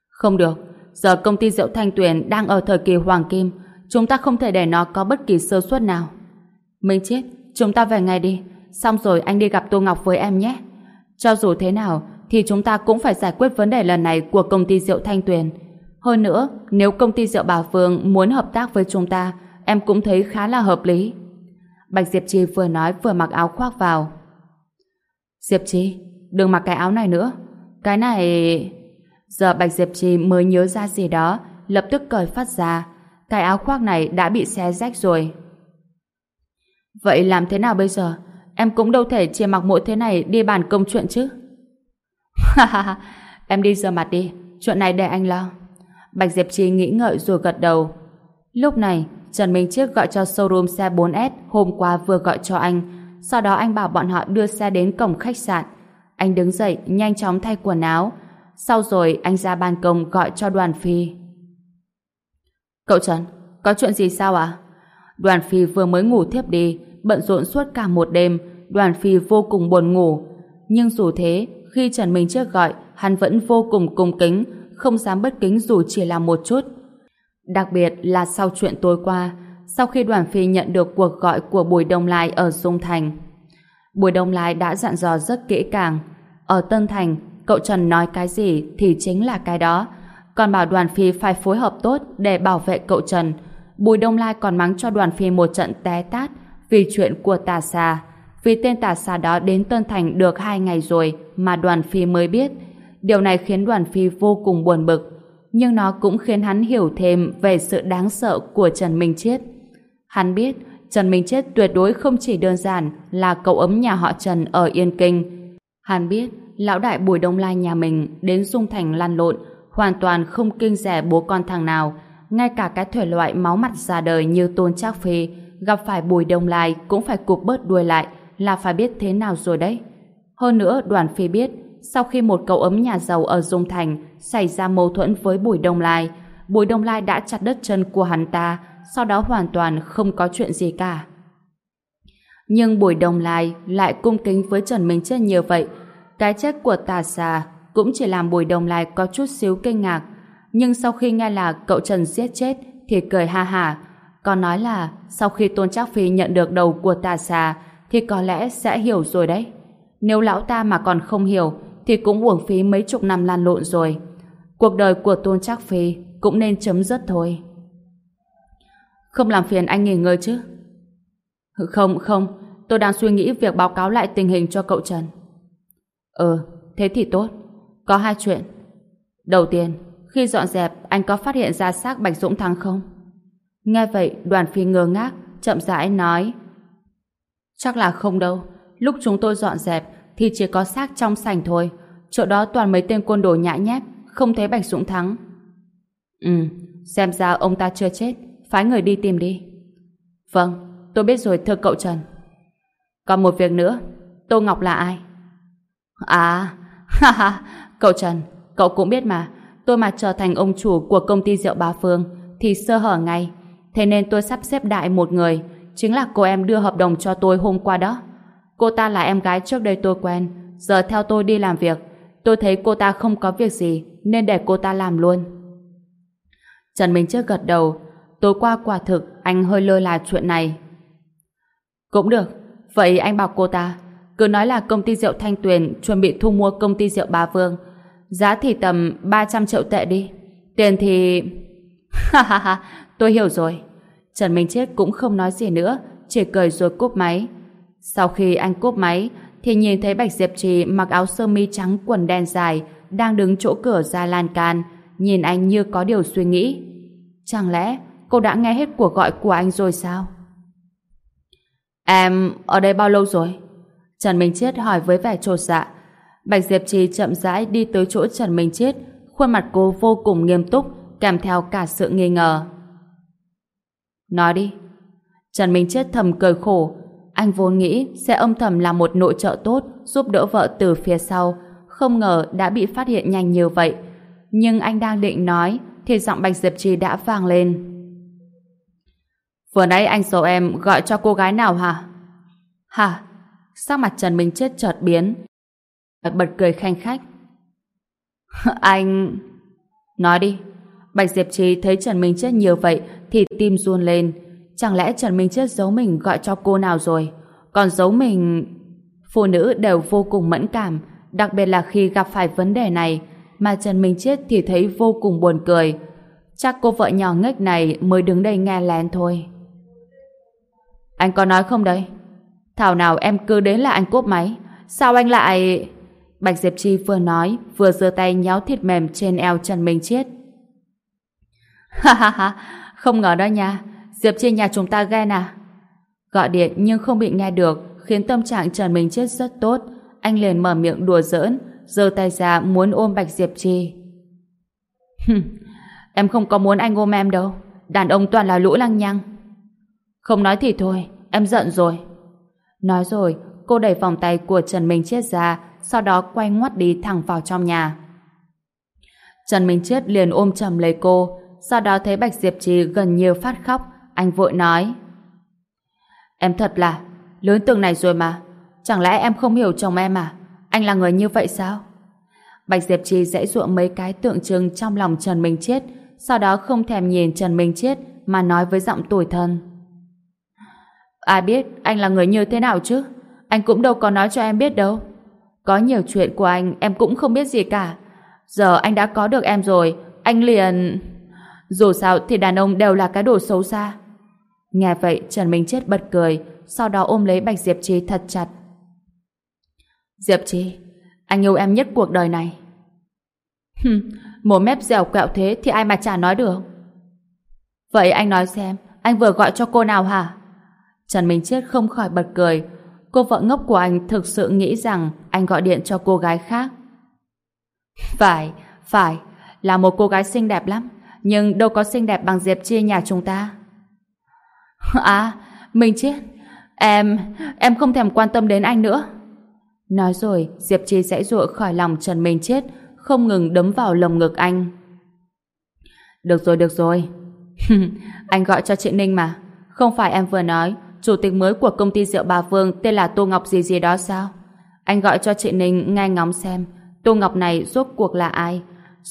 A: Không được, giờ công ty rượu Thanh Tuyền đang ở thời kỳ hoàng kim, chúng ta không thể để nó có bất kỳ sơ suất nào. Minh Chết, chúng ta về ngay đi, xong rồi anh đi gặp Tô Ngọc với em nhé. Cho dù thế nào, thì chúng ta cũng phải giải quyết vấn đề lần này của công ty rượu Thanh Tuyền. Hơn nữa, nếu công ty rượu Bà Phương muốn hợp tác với chúng ta, em cũng thấy khá là hợp lý. Bạch Diệp Trì vừa nói vừa mặc áo khoác vào. Diệp Trì, đừng mặc cái áo này nữa. Cái này... Giờ Bạch Diệp Trì mới nhớ ra gì đó, lập tức cởi phát ra. Cái áo khoác này đã bị xé rách rồi. Vậy làm thế nào bây giờ? Em cũng đâu thể chỉ mặc mỗi thế này đi bàn công chuyện chứ. Ha ha ha, em đi rửa mặt đi, chuyện này để anh lo. Bạch Diệp Trì nghĩ ngợi rồi gật đầu. Lúc này, Trần Minh Chiết gọi cho showroom xe 4S hôm qua vừa gọi cho anh. Sau đó anh bảo bọn họ đưa xe đến cổng khách sạn. Anh đứng dậy, nhanh chóng thay quần áo. Sau rồi anh ra ban công gọi cho đoàn phi. Cậu Trần, có chuyện gì sao ạ? Đoàn phi vừa mới ngủ thiếp đi, bận rộn suốt cả một đêm, đoàn phi vô cùng buồn ngủ. Nhưng dù thế, khi Trần Minh chiếc gọi, hắn vẫn vô cùng cung kính, không dám bất kính dù chỉ là một chút. Đặc biệt là sau chuyện tối qua, sau khi đoàn phi nhận được cuộc gọi của Bùi Đông Lai ở Dung Thành. Bùi Đông Lai đã dặn dò rất kỹ càng. Ở Tân Thành, cậu Trần nói cái gì thì chính là cái đó. Còn bảo đoàn phi phải phối hợp tốt để bảo vệ cậu Trần. Bùi Đông Lai còn mắng cho đoàn phi một trận té tát vì chuyện của tà xà. Vì tên tà xà đó đến Tân Thành được hai ngày rồi mà đoàn phi mới biết. Điều này khiến đoàn phi vô cùng buồn bực, nhưng nó cũng khiến hắn hiểu thêm về sự đáng sợ của Trần Minh Chiết. Hắn biết Trần Minh Chiết tuyệt đối không chỉ đơn giản là cậu ấm nhà họ Trần ở Yên Kinh. Hắn biết lão đại Bùi Đông Lai nhà mình đến Dung Thành lăn lộn, hoàn toàn không kinh rẻ bố con thằng nào ngay cả cái thể loại máu mặt ra đời như Tôn Trác Phi, gặp phải Bùi Đông Lai cũng phải cụp bớt đuôi lại là phải biết thế nào rồi đấy. Hơn nữa đoàn phi biết sau khi một cậu ấm nhà giàu ở Dung Thành xảy ra mâu thuẫn với Bùi Đông Lai, Bùi Đông Lai đã chặt đứt chân của hắn ta, sau đó hoàn toàn không có chuyện gì cả. Nhưng Bùi Đông Lai lại cung kính với Trần Minh Chết như vậy. Cái chết của tà xà cũng chỉ làm Bùi Đông Lai có chút xíu kinh ngạc. Nhưng sau khi nghe là cậu Trần giết chết thì cười ha hả. Còn nói là sau khi Tôn Trác Phi nhận được đầu của tà xà thì có lẽ sẽ hiểu rồi đấy. Nếu lão ta mà còn không hiểu thì cũng uổng phí mấy chục năm lan lộn rồi. Cuộc đời của Tôn Trác Phi cũng nên chấm dứt thôi. Không làm phiền anh nghỉ ngơi chứ? Không, không, tôi đang suy nghĩ việc báo cáo lại tình hình cho cậu Trần. Ừ, thế thì tốt. Có hai chuyện. Đầu tiên, khi dọn dẹp, anh có phát hiện ra xác Bạch Dũng Thắng không? Nghe vậy, đoàn phi ngơ ngác, chậm rãi nói. Chắc là không đâu. Lúc chúng tôi dọn dẹp, thì chỉ có xác trong sảnh thôi. Chỗ đó toàn mấy tên côn đồ nhã nhép, không thấy Bạch Dũng Thắng. Ừ, xem ra ông ta chưa chết, phái người đi tìm đi. Vâng, tôi biết rồi thưa cậu Trần. Còn một việc nữa, Tô Ngọc là ai? À, ha ha, cậu Trần, cậu cũng biết mà, tôi mà trở thành ông chủ của công ty rượu Ba Phương thì sơ hở ngay. Thế nên tôi sắp xếp đại một người, chính là cô em đưa hợp đồng cho tôi hôm qua đó. Cô ta là em gái trước đây tôi quen, giờ theo tôi đi làm việc. Tôi thấy cô ta không có việc gì, nên để cô ta làm luôn. Trần Minh Trước gật đầu, tối qua quả thực anh hơi lơ là chuyện này. Cũng được, vậy anh bảo cô ta, cứ nói là công ty rượu Thanh Tuyền chuẩn bị thu mua công ty rượu Ba Vương. Giá thì tầm 300 triệu tệ đi. Tiền thì... Ha ha ha, tôi hiểu rồi. Trần Minh Chết cũng không nói gì nữa, chỉ cười rồi cúp máy. Sau khi anh cúp máy, thì nhìn thấy Bạch Diệp Trì mặc áo sơ mi trắng quần đen dài, đang đứng chỗ cửa ra lan can, nhìn anh như có điều suy nghĩ. Chẳng lẽ cô đã nghe hết cuộc gọi của anh rồi sao? Em ở đây bao lâu rồi? Trần Minh Chết hỏi với vẻ trột dạ. Bạch Diệp Trì chậm rãi đi tới chỗ Trần Minh Chết, khuôn mặt cô vô cùng nghiêm túc, kèm theo cả sự nghi ngờ. Nói đi. Trần Minh Chết thầm cười khổ, anh vốn nghĩ sẽ âm thầm là một nội trợ tốt giúp đỡ vợ từ phía sau, không ngờ đã bị phát hiện nhanh như vậy. Nhưng anh đang định nói thì giọng Bạch Diệp Trì đã vang lên. Vừa nãy anh xấu em gọi cho cô gái nào hả? Hả? Sắc mặt Trần Minh Chết chợt biến. Bật cười khanh khách. anh... Nói đi. Bạch Diệp Trì thấy Trần Minh Chết nhiều vậy thì tim run lên. Chẳng lẽ Trần Minh Chết giấu mình gọi cho cô nào rồi? Còn giấu mình... Phụ nữ đều vô cùng mẫn cảm, đặc biệt là khi gặp phải vấn đề này, mà Trần Minh Chết thì thấy vô cùng buồn cười. Chắc cô vợ nhỏ nghếch này mới đứng đây nghe lén thôi. Anh có nói không đấy Thảo nào em cứ đến là anh cốp máy. Sao anh lại... Bạch Diệp Chi vừa nói, vừa giơ tay nhéo thịt mềm trên eo Trần Minh Chiết. Ha ha ha, không ngờ đó nha. Diệp Chi nhà chúng ta ghen à? Gọi điện nhưng không bị nghe được, khiến tâm trạng Trần Minh chết rất tốt. Anh liền mở miệng đùa giỡn, giơ tay ra muốn ôm Bạch Diệp Chi. em không có muốn anh ôm em đâu. Đàn ông toàn là lũ lăng nhăng. Không nói thì thôi, em giận rồi. Nói rồi, cô đẩy vòng tay của Trần Minh chết ra, sau đó quay ngoắt đi thẳng vào trong nhà. Trần Minh chết liền ôm chầm lấy cô, sau đó thấy Bạch Diệp Trì gần như phát khóc, anh vội nói. Em thật là, lớn tường này rồi mà, chẳng lẽ em không hiểu chồng em à? Anh là người như vậy sao? Bạch Diệp Trì dãy ruộng mấy cái tượng trưng trong lòng Trần Minh chết, sau đó không thèm nhìn Trần Minh chết mà nói với giọng tủi thân. Ai biết anh là người như thế nào chứ? Anh cũng đâu có nói cho em biết đâu. Có nhiều chuyện của anh em cũng không biết gì cả. Giờ anh đã có được em rồi, anh liền... Dù sao thì đàn ông đều là cái đồ xấu xa. Nghe vậy Trần Minh Chết bật cười, sau đó ôm lấy Bạch Diệp Trì thật chặt. Diệp Trì, anh yêu em nhất cuộc đời này. Hừm, một mép dẻo quẹo thế thì ai mà chả nói được. Vậy anh nói xem, anh vừa gọi cho cô nào hả? Trần Minh Chết không khỏi bật cười. Cô vợ ngốc của anh thực sự nghĩ rằng anh gọi điện cho cô gái khác. Phải, phải, là một cô gái xinh đẹp lắm, nhưng đâu có xinh đẹp bằng Diệp Chi nhà chúng ta. À, mình Chết, em, em không thèm quan tâm đến anh nữa. Nói rồi, Diệp Chi sẽ rụa khỏi lòng Trần Minh Chết, không ngừng đấm vào lồng ngực anh. Được rồi, được rồi. anh gọi cho chị Ninh mà. Không phải em vừa nói chủ tịch mới của công ty rượu Bà Vương tên là Tô Ngọc gì gì đó sao? Anh gọi cho chị Ninh nghe ngóng xem Tô Ngọc này rốt cuộc là ai?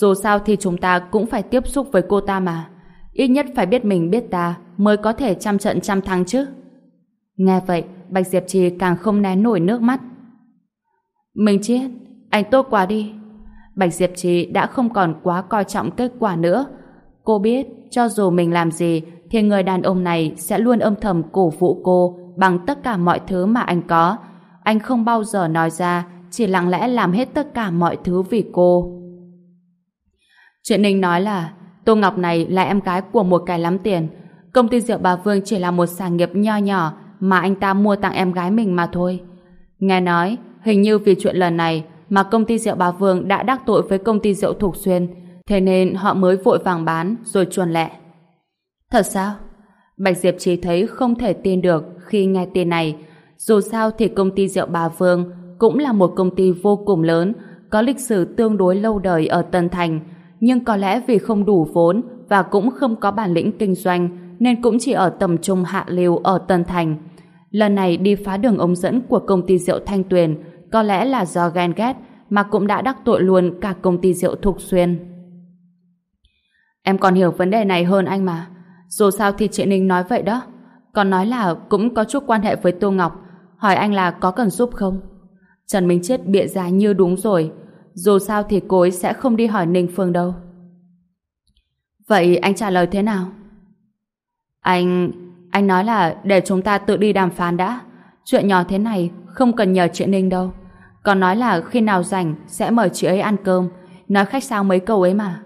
A: Dù sao thì chúng ta cũng phải tiếp xúc với cô ta mà. Ít nhất phải biết mình biết ta mới có thể trăm trận trăm thắng chứ. Nghe vậy, Bạch Diệp Trì càng không nén nổi nước mắt. Mình chết, anh tốt quá đi. Bạch Diệp Trì đã không còn quá coi trọng kết quả nữa. Cô biết, cho dù mình làm gì, thì người đàn ông này sẽ luôn âm thầm cổ vũ cô bằng tất cả mọi thứ mà anh có. Anh không bao giờ nói ra, chỉ lặng lẽ làm hết tất cả mọi thứ vì cô. Chuyện Ninh nói là Tô Ngọc này là em gái của một cái lắm tiền. Công ty rượu bà Vương chỉ là một sản nghiệp nho nhỏ mà anh ta mua tặng em gái mình mà thôi. Nghe nói, hình như vì chuyện lần này mà công ty rượu bà Vương đã đắc tội với công ty rượu Thục Xuyên, thế nên họ mới vội vàng bán rồi chuồn lẹ. Thật sao? Bạch Diệp chỉ thấy không thể tin được khi nghe tin này. Dù sao thì công ty rượu bà Vương cũng là một công ty vô cùng lớn, có lịch sử tương đối lâu đời ở Tân Thành, nhưng có lẽ vì không đủ vốn và cũng không có bản lĩnh kinh doanh, nên cũng chỉ ở tầm trung hạ lưu ở Tân Thành. Lần này đi phá đường ống dẫn của công ty rượu Thanh Tuyền có lẽ là do ghen ghét, mà cũng đã đắc tội luôn cả công ty rượu Thục Xuyên. Em còn hiểu vấn đề này hơn anh mà. Dù sao thì chị Ninh nói vậy đó. Còn nói là cũng có chút quan hệ với Tô Ngọc. Hỏi anh là có cần giúp không? Trần Minh Chết bịa ra như đúng rồi. Dù sao thì cô ấy sẽ không đi hỏi Ninh Phương đâu. Vậy anh trả lời thế nào? Anh... Anh nói là để chúng ta tự đi đàm phán đã. Chuyện nhỏ thế này không cần nhờ chị Ninh đâu. Còn nói là khi nào rảnh sẽ mời chị ấy ăn cơm. Nói khách sao mấy câu ấy mà.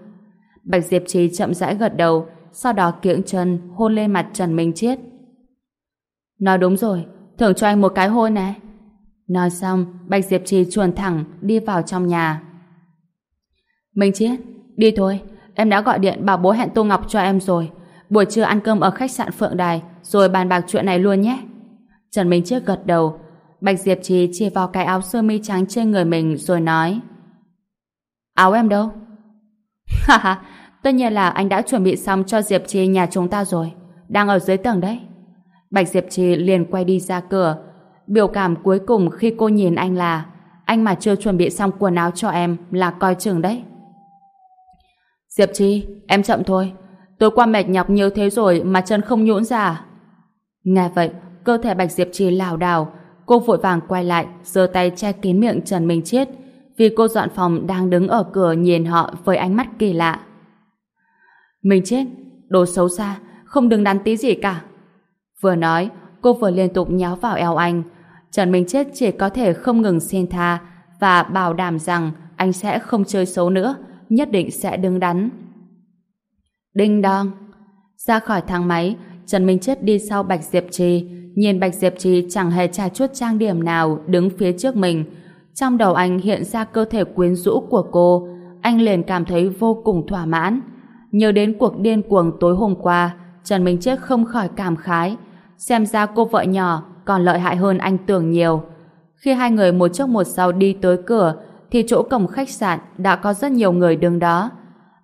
A: Bạch Diệp Trì chậm rãi gật đầu sau đó kiễng chân hôn lên mặt Trần Minh Chiết. Nói đúng rồi, thưởng cho anh một cái hôn này. Nói xong, Bạch Diệp Trì chuồn thẳng đi vào trong nhà. Minh Chiết, đi thôi, em đã gọi điện bảo bố hẹn Tô Ngọc cho em rồi. Buổi trưa ăn cơm ở khách sạn Phượng Đài rồi bàn bạc chuyện này luôn nhé. Trần Minh Chiết gật đầu. Bạch Diệp Trì chia vào cái áo sơ mi trắng trên người mình rồi nói Áo em đâu? Ha ha, Tất nhiên là anh đã chuẩn bị xong cho Diệp Trì nhà chúng ta rồi. Đang ở dưới tầng đấy. Bạch Diệp Trì liền quay đi ra cửa. Biểu cảm cuối cùng khi cô nhìn anh là anh mà chưa chuẩn bị xong quần áo cho em là coi chừng đấy. Diệp Trì, em chậm thôi. Tối qua mệt nhọc nhiều thế rồi mà chân không nhũn ra? À? Nghe vậy, cơ thể Bạch Diệp Trì lảo đảo. Cô vội vàng quay lại, giơ tay che kín miệng Trần Minh Chiết vì cô dọn phòng đang đứng ở cửa nhìn họ với ánh mắt kỳ lạ. Mình chết, đồ xấu xa, không đừng đắn tí gì cả. Vừa nói, cô vừa liên tục nháo vào eo anh. Trần Minh Chết chỉ có thể không ngừng xin tha và bảo đảm rằng anh sẽ không chơi xấu nữa, nhất định sẽ đứng đắn. Đinh đong. Ra khỏi thang máy, Trần Minh Chết đi sau Bạch Diệp Trì, nhìn Bạch Diệp Trì chẳng hề trà chút trang điểm nào đứng phía trước mình. Trong đầu anh hiện ra cơ thể quyến rũ của cô, anh liền cảm thấy vô cùng thỏa mãn. Nhớ đến cuộc điên cuồng tối hôm qua, Trần Minh Chết không khỏi cảm khái. Xem ra cô vợ nhỏ còn lợi hại hơn anh tưởng nhiều. Khi hai người một trước một sau đi tới cửa, thì chỗ cổng khách sạn đã có rất nhiều người đứng đó.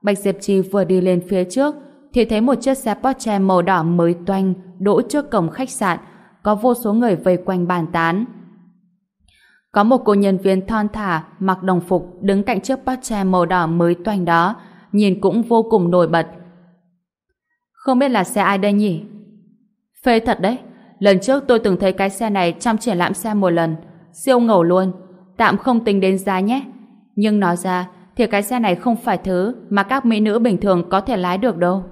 A: Bạch Diệp Trì vừa đi lên phía trước, thì thấy một chiếc xe Porsche màu đỏ mới toanh đỗ trước cổng khách sạn, có vô số người vây quanh bàn tán. Có một cô nhân viên thon thả, mặc đồng phục, đứng cạnh chiếc Porsche màu đỏ mới toanh đó, nhìn cũng vô cùng nổi bật. Không biết là xe ai đây nhỉ? Phê thật đấy, lần trước tôi từng thấy cái xe này trong triển lãm xe một lần, siêu ngầu luôn, tạm không tính đến giá nhé. Nhưng nói ra, thì cái xe này không phải thứ mà các mỹ nữ bình thường có thể lái được đâu.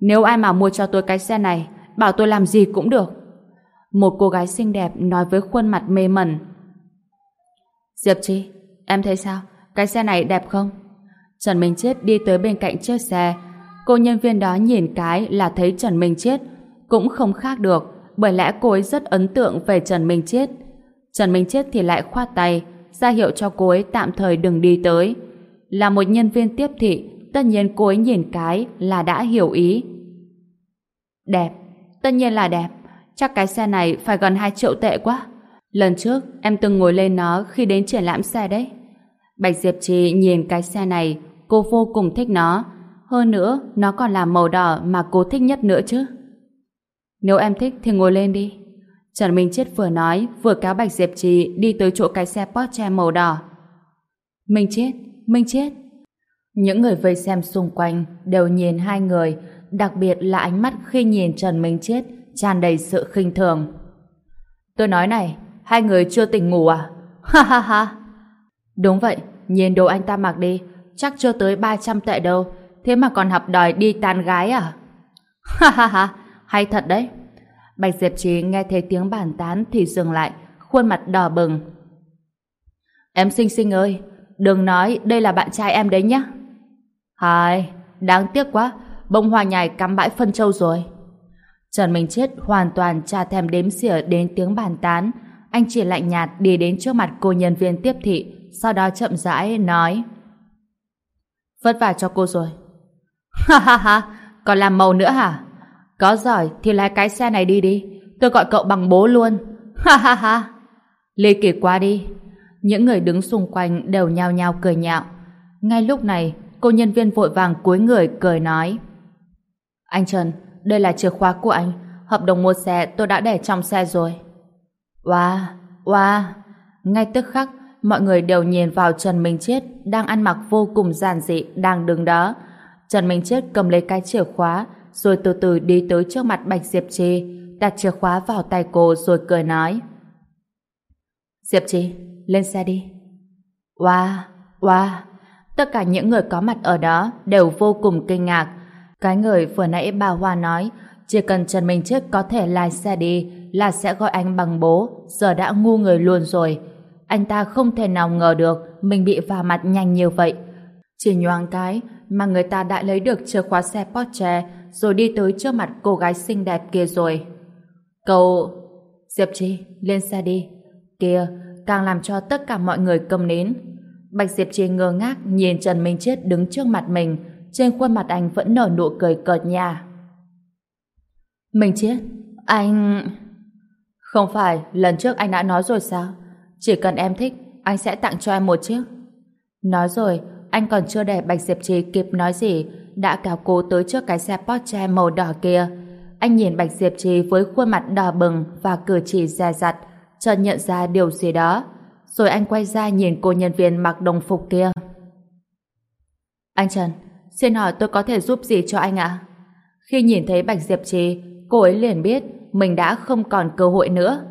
A: Nếu ai mà mua cho tôi cái xe này, bảo tôi làm gì cũng được. Một cô gái xinh đẹp nói với khuôn mặt mê mẩn. Diệp Chi, em thấy sao? Cái xe này đẹp không? Trần Minh Chết đi tới bên cạnh chiếc xe. Cô nhân viên đó nhìn cái là thấy Trần Minh Chết. Cũng không khác được, bởi lẽ cô ấy rất ấn tượng về Trần Minh Chết. Trần Minh Chết thì lại khoát tay, ra hiệu cho cô ấy tạm thời đừng đi tới. Là một nhân viên tiếp thị, tất nhiên cô ấy nhìn cái là đã hiểu ý. Đẹp, tất nhiên là đẹp. Chắc cái xe này phải gần 2 triệu tệ quá. Lần trước, em từng ngồi lên nó khi đến triển lãm xe đấy. Bạch Diệp Trì nhìn cái xe này, cô vô cùng thích nó. Hơn nữa, nó còn là màu đỏ mà cô thích nhất nữa chứ. Nếu em thích thì ngồi lên đi. Trần Minh Chết vừa nói, vừa kéo Bạch Diệp Trì đi tới chỗ cái xe Porsche màu đỏ. Minh Chết, Minh Chết. Những người vây xem xung quanh đều nhìn hai người, đặc biệt là ánh mắt khi nhìn Trần Minh Chết tràn đầy sự khinh thường. Tôi nói này, hai người chưa tỉnh ngủ à? Ha ha ha. Đúng vậy, nhìn đồ anh ta mặc đi, chắc chưa tới 300 tệ đâu, thế mà còn học đòi đi tán gái à? Ha ha ha, hay thật đấy. Bạch Diệp Trì nghe thấy tiếng bàn tán thì dừng lại, khuôn mặt đỏ bừng. Em xinh xinh ơi, đừng nói đây là bạn trai em đấy nhá. Hai, đáng tiếc quá, bông hoa nhài cắm bãi phân châu rồi. Trần Minh Chết hoàn toàn chả thèm đếm xỉa đến tiếng bàn tán. Anh chỉ lạnh nhạt đi đến trước mặt cô nhân viên tiếp thị, sau đó chậm rãi nói. Vất vả cho cô rồi. Ha ha ha, còn làm màu nữa hả? Có giỏi thì lái cái xe này đi đi. Tôi gọi cậu bằng bố luôn. Ha ha ha. Lê kỳ qua đi. Những người đứng xung quanh đều nhao nhao cười nhạo. Ngay lúc này, cô nhân viên vội vàng cúi người cười nói. Anh Trần, đây là chìa khóa của anh. Hợp đồng mua xe tôi đã để trong xe rồi. Wow, wow. Ngay tức khắc, mọi người đều nhìn vào Trần Minh Chết đang ăn mặc vô cùng giản dị đang đứng đó. Trần Minh Chết cầm lấy cái chìa khóa rồi từ từ đi tới trước mặt Bạch Diệp Trì, đặt chìa khóa vào tay cô rồi cười nói. Diệp Trì, lên xe đi. Wow, wow. Tất cả những người có mặt ở đó đều vô cùng kinh ngạc. Cái người vừa nãy bà Hoa nói chỉ cần Trần Minh Chết có thể lái xe đi là sẽ gọi anh bằng bố, giờ đã ngu người luôn rồi. Anh ta không thể nào ngờ được mình bị vào mặt nhanh như vậy. Chỉ nhoang cái mà người ta đã lấy được chìa khóa xe Porsche rồi đi tới trước mặt cô gái xinh đẹp kia rồi. Cậu... Diệp Trì, lên xe đi. Kìa, càng làm cho tất cả mọi người cầm nến Bạch Diệp Trì ngơ ngác nhìn Trần Minh Chết đứng trước mặt mình, trên khuôn mặt anh vẫn nở nụ cười cợt nhả. Minh Chết, anh... Không phải, lần trước anh đã nói rồi sao? Chỉ cần em thích, anh sẽ tặng cho em một chiếc. Nói rồi, anh còn chưa để Bạch Diệp Trì kịp nói gì, đã kéo cô tới trước cái xe Porsche màu đỏ kia. Anh nhìn Bạch Diệp Trì với khuôn mặt đỏ bừng và cử chỉ dè dặt, chợt nhận ra điều gì đó. Rồi anh quay ra nhìn cô nhân viên mặc đồng phục kia. Anh Trần, xin hỏi tôi có thể giúp gì cho anh ạ? Khi nhìn thấy Bạch Diệp Trì, cô ấy liền biết mình đã không còn cơ hội nữa.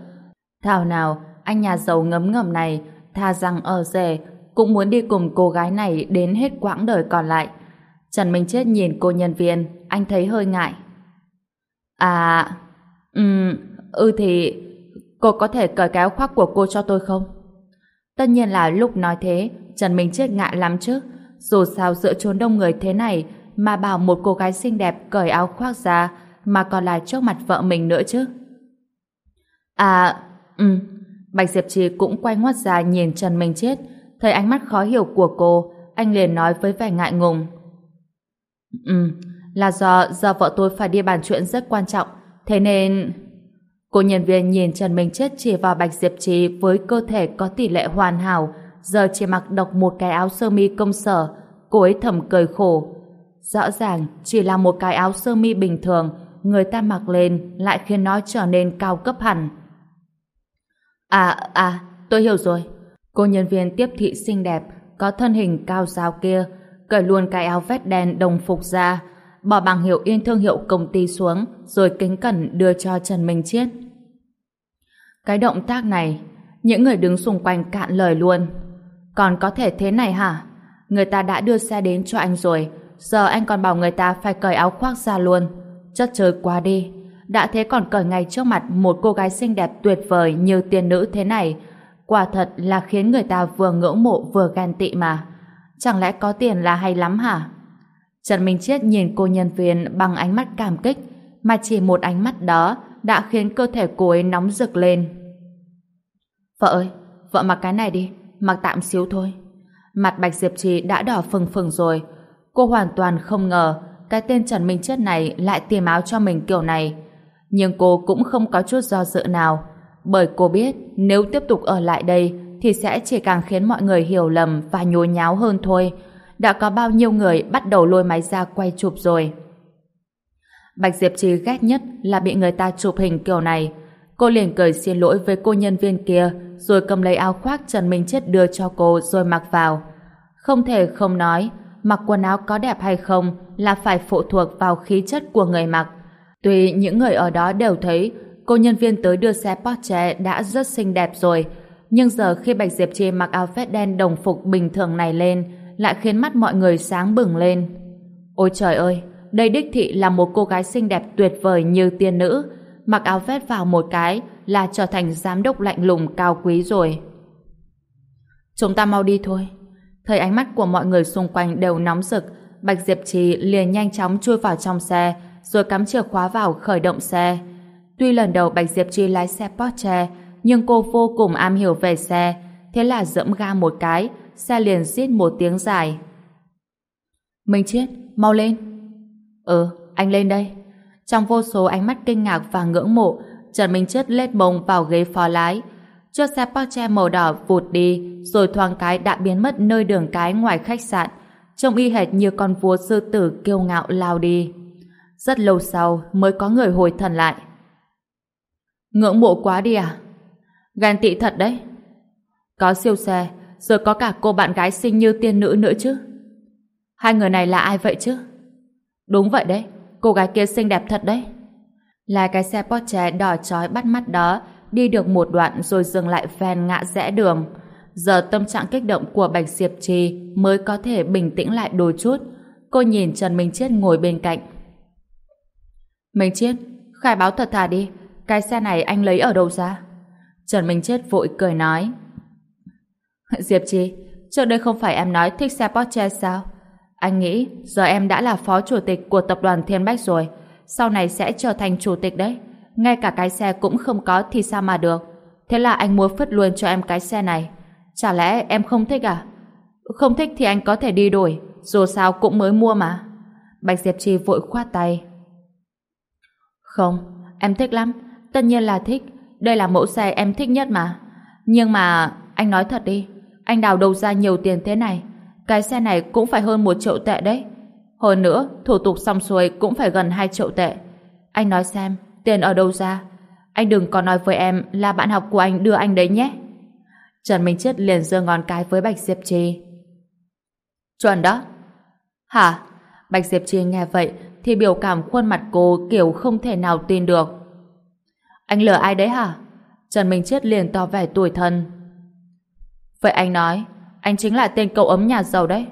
A: Thảo nào, anh nhà giàu ngấm ngầm này tha rằng ở rể cũng muốn đi cùng cô gái này đến hết quãng đời còn lại. Trần Minh Chết nhìn cô nhân viên, anh thấy hơi ngại. À, ừ, ừ thì... Cô có thể cởi cái áo khoác của cô cho tôi không? Tất nhiên là lúc nói thế, Trần Minh Chết ngại lắm chứ. Dù sao giữa chốn đông người thế này mà bảo một cô gái xinh đẹp cởi áo khoác ra mà còn là trước mặt vợ mình nữa chứ. À, ừ. Bạch Diệp Trì cũng quay ngoắt ra nhìn Trần Minh Chết, thấy ánh mắt khó hiểu của cô, anh liền nói với vẻ ngại ngùng. Ừ, là do do vợ tôi phải đi bàn chuyện rất quan trọng, thế nên... Cô nhân viên nhìn Trần Minh Chết chỉ vào Bạch Diệp Trì với cơ thể có tỷ lệ hoàn hảo, giờ chỉ mặc độc một cái áo sơ mi công sở, cô ấy thầm cười khổ. Rõ ràng chỉ là một cái áo sơ mi bình thường, người ta mặc lên lại khiến nó trở nên cao cấp hẳn. À, à, tôi hiểu rồi. Cô nhân viên tiếp thị xinh đẹp, có thân hình cao giáo kia, cởi luôn cái áo vest đen đồng phục ra, bỏ bảng hiệu in thương hiệu công ty xuống, rồi kính cẩn đưa cho Trần Minh Chiết. Cái động tác này, những người đứng xung quanh cạn lời luôn. Còn có thể thế này hả? Người ta đã đưa xe đến cho anh rồi, giờ anh còn bảo người ta phải cởi áo khoác ra luôn. Chất chơi quá đi. Đã thế còn cởi ngay trước mặt một cô gái xinh đẹp tuyệt vời như tiên nữ thế này. Quả thật là khiến người ta vừa ngưỡng mộ vừa ghen tị mà. Chẳng lẽ có tiền là hay lắm hả? Trần Minh Chiết nhìn cô nhân viên bằng ánh mắt cảm kích, mà chỉ một ánh mắt đó đã khiến cơ thể cô ấy nóng rực lên. Vợ ơi, vợ mặc cái này đi, mặc tạm xíu thôi. Mặt Bạch Diệp Trì đã đỏ phừng phừng rồi. Cô hoàn toàn không ngờ cái tên Trần Minh Chết này lại tìm áo cho mình kiểu này. Nhưng cô cũng không có chút do dự nào. Bởi cô biết nếu tiếp tục ở lại đây thì sẽ chỉ càng khiến mọi người hiểu lầm và nhồi nháo hơn thôi. Đã có bao nhiêu người bắt đầu lôi máy ra quay chụp rồi. Bạch Diệp Trì ghét nhất là bị người ta chụp hình kiểu này. Cô liền cười xin lỗi với cô nhân viên kia rồi cầm lấy áo khoác Trần Minh Chết đưa cho cô rồi mặc vào. Không thể không nói, mặc quần áo có đẹp hay không là phải phụ thuộc vào khí chất của người mặc. Tuy những người ở đó đều thấy cô nhân viên tới đưa xe Porsche đã rất xinh đẹp rồi, nhưng giờ khi Bạch Diệp Trì mặc áo vest đen đồng phục bình thường này lên, lại khiến mắt mọi người sáng bừng lên. Ôi trời ơi, đây đích thị là một cô gái xinh đẹp tuyệt vời như tiên nữ, mặc áo vest vào một cái là trở thành giám đốc lạnh lùng cao quý rồi. Chúng ta mau đi thôi. Thấy ánh mắt của mọi người xung quanh đều nóng rực, Bạch Diệp Trì liền nhanh chóng chui vào trong xe, rồi cắm chìa khóa vào khởi động xe. Tuy lần đầu Bạch Diệp Trì lái xe Porsche, nhưng cô vô cùng am hiểu về xe, thế là dẫm ga một cái, xe liền rít một tiếng dài. Minh Chiết, mau lên. Ừ, anh lên đây. Trong vô số ánh mắt kinh ngạc và ngưỡng mộ, Trần Minh Chết lết mông vào ghế phó lái. Chiếc xe Porsche màu đỏ vụt đi, rồi thoáng cái đã biến mất nơi đường cái ngoài khách sạn, trông y hệt như con vua sư tử kiêu ngạo lao đi. Rất lâu sau mới có người hồi thần lại. Ngưỡng mộ quá đi à? Ghen tị thật đấy. Có siêu xe, rồi có cả cô bạn gái xinh như tiên nữ nữa chứ. Hai người này là ai vậy chứ? Đúng vậy đấy, cô gái kia xinh đẹp thật đấy. Là cái xe Porsche đỏ chói bắt mắt đó đi được một đoạn rồi dừng lại ven ngã rẽ đường. Giờ tâm trạng kích động của Bạch Diệp Trì mới có thể bình tĩnh lại đôi chút. Cô nhìn Trần Minh Chiết ngồi bên cạnh. Minh Chiết, khai báo thật thà đi. Cái xe này anh lấy ở đâu ra? Trần Minh chết vội cười nói. Diệp Chi, trước đây không phải em nói thích xe Porsche sao? Anh nghĩ giờ em đã là phó chủ tịch của tập đoàn Thiên Bách rồi sau này sẽ trở thành chủ tịch đấy. Ngay cả cái xe cũng không có thì sao mà được. Thế là anh mua phất luôn cho em cái xe này. Chả lẽ em không thích à? Không thích thì anh có thể đi đổi, dù sao cũng mới mua mà. Bạch Diệp Chi vội khoát tay. Không, em thích lắm. Tất nhiên là thích. Đây là mẫu xe em thích nhất mà. Nhưng mà, anh nói thật đi. Anh đào đâu ra nhiều tiền thế này. Cái xe này cũng phải hơn một triệu tệ đấy. Hơn nữa, thủ tục xong xuôi cũng phải gần 2 triệu tệ. Anh nói xem, tiền ở đâu ra? Anh đừng có nói với em là bạn học của anh đưa anh đấy nhé. Trần Minh Chết liền giơ ngón cái với Bạch Diệp Trì. Chuẩn đó. Hả? Bạch Diệp Trì nghe vậy thì biểu cảm khuôn mặt cô kiểu không thể nào tin được. Anh lừa ai đấy hả? Trần Minh Chết liền to vẻ tuổi thân. Vậy anh nói, anh chính là tên cậu ấm nhà giàu đấy.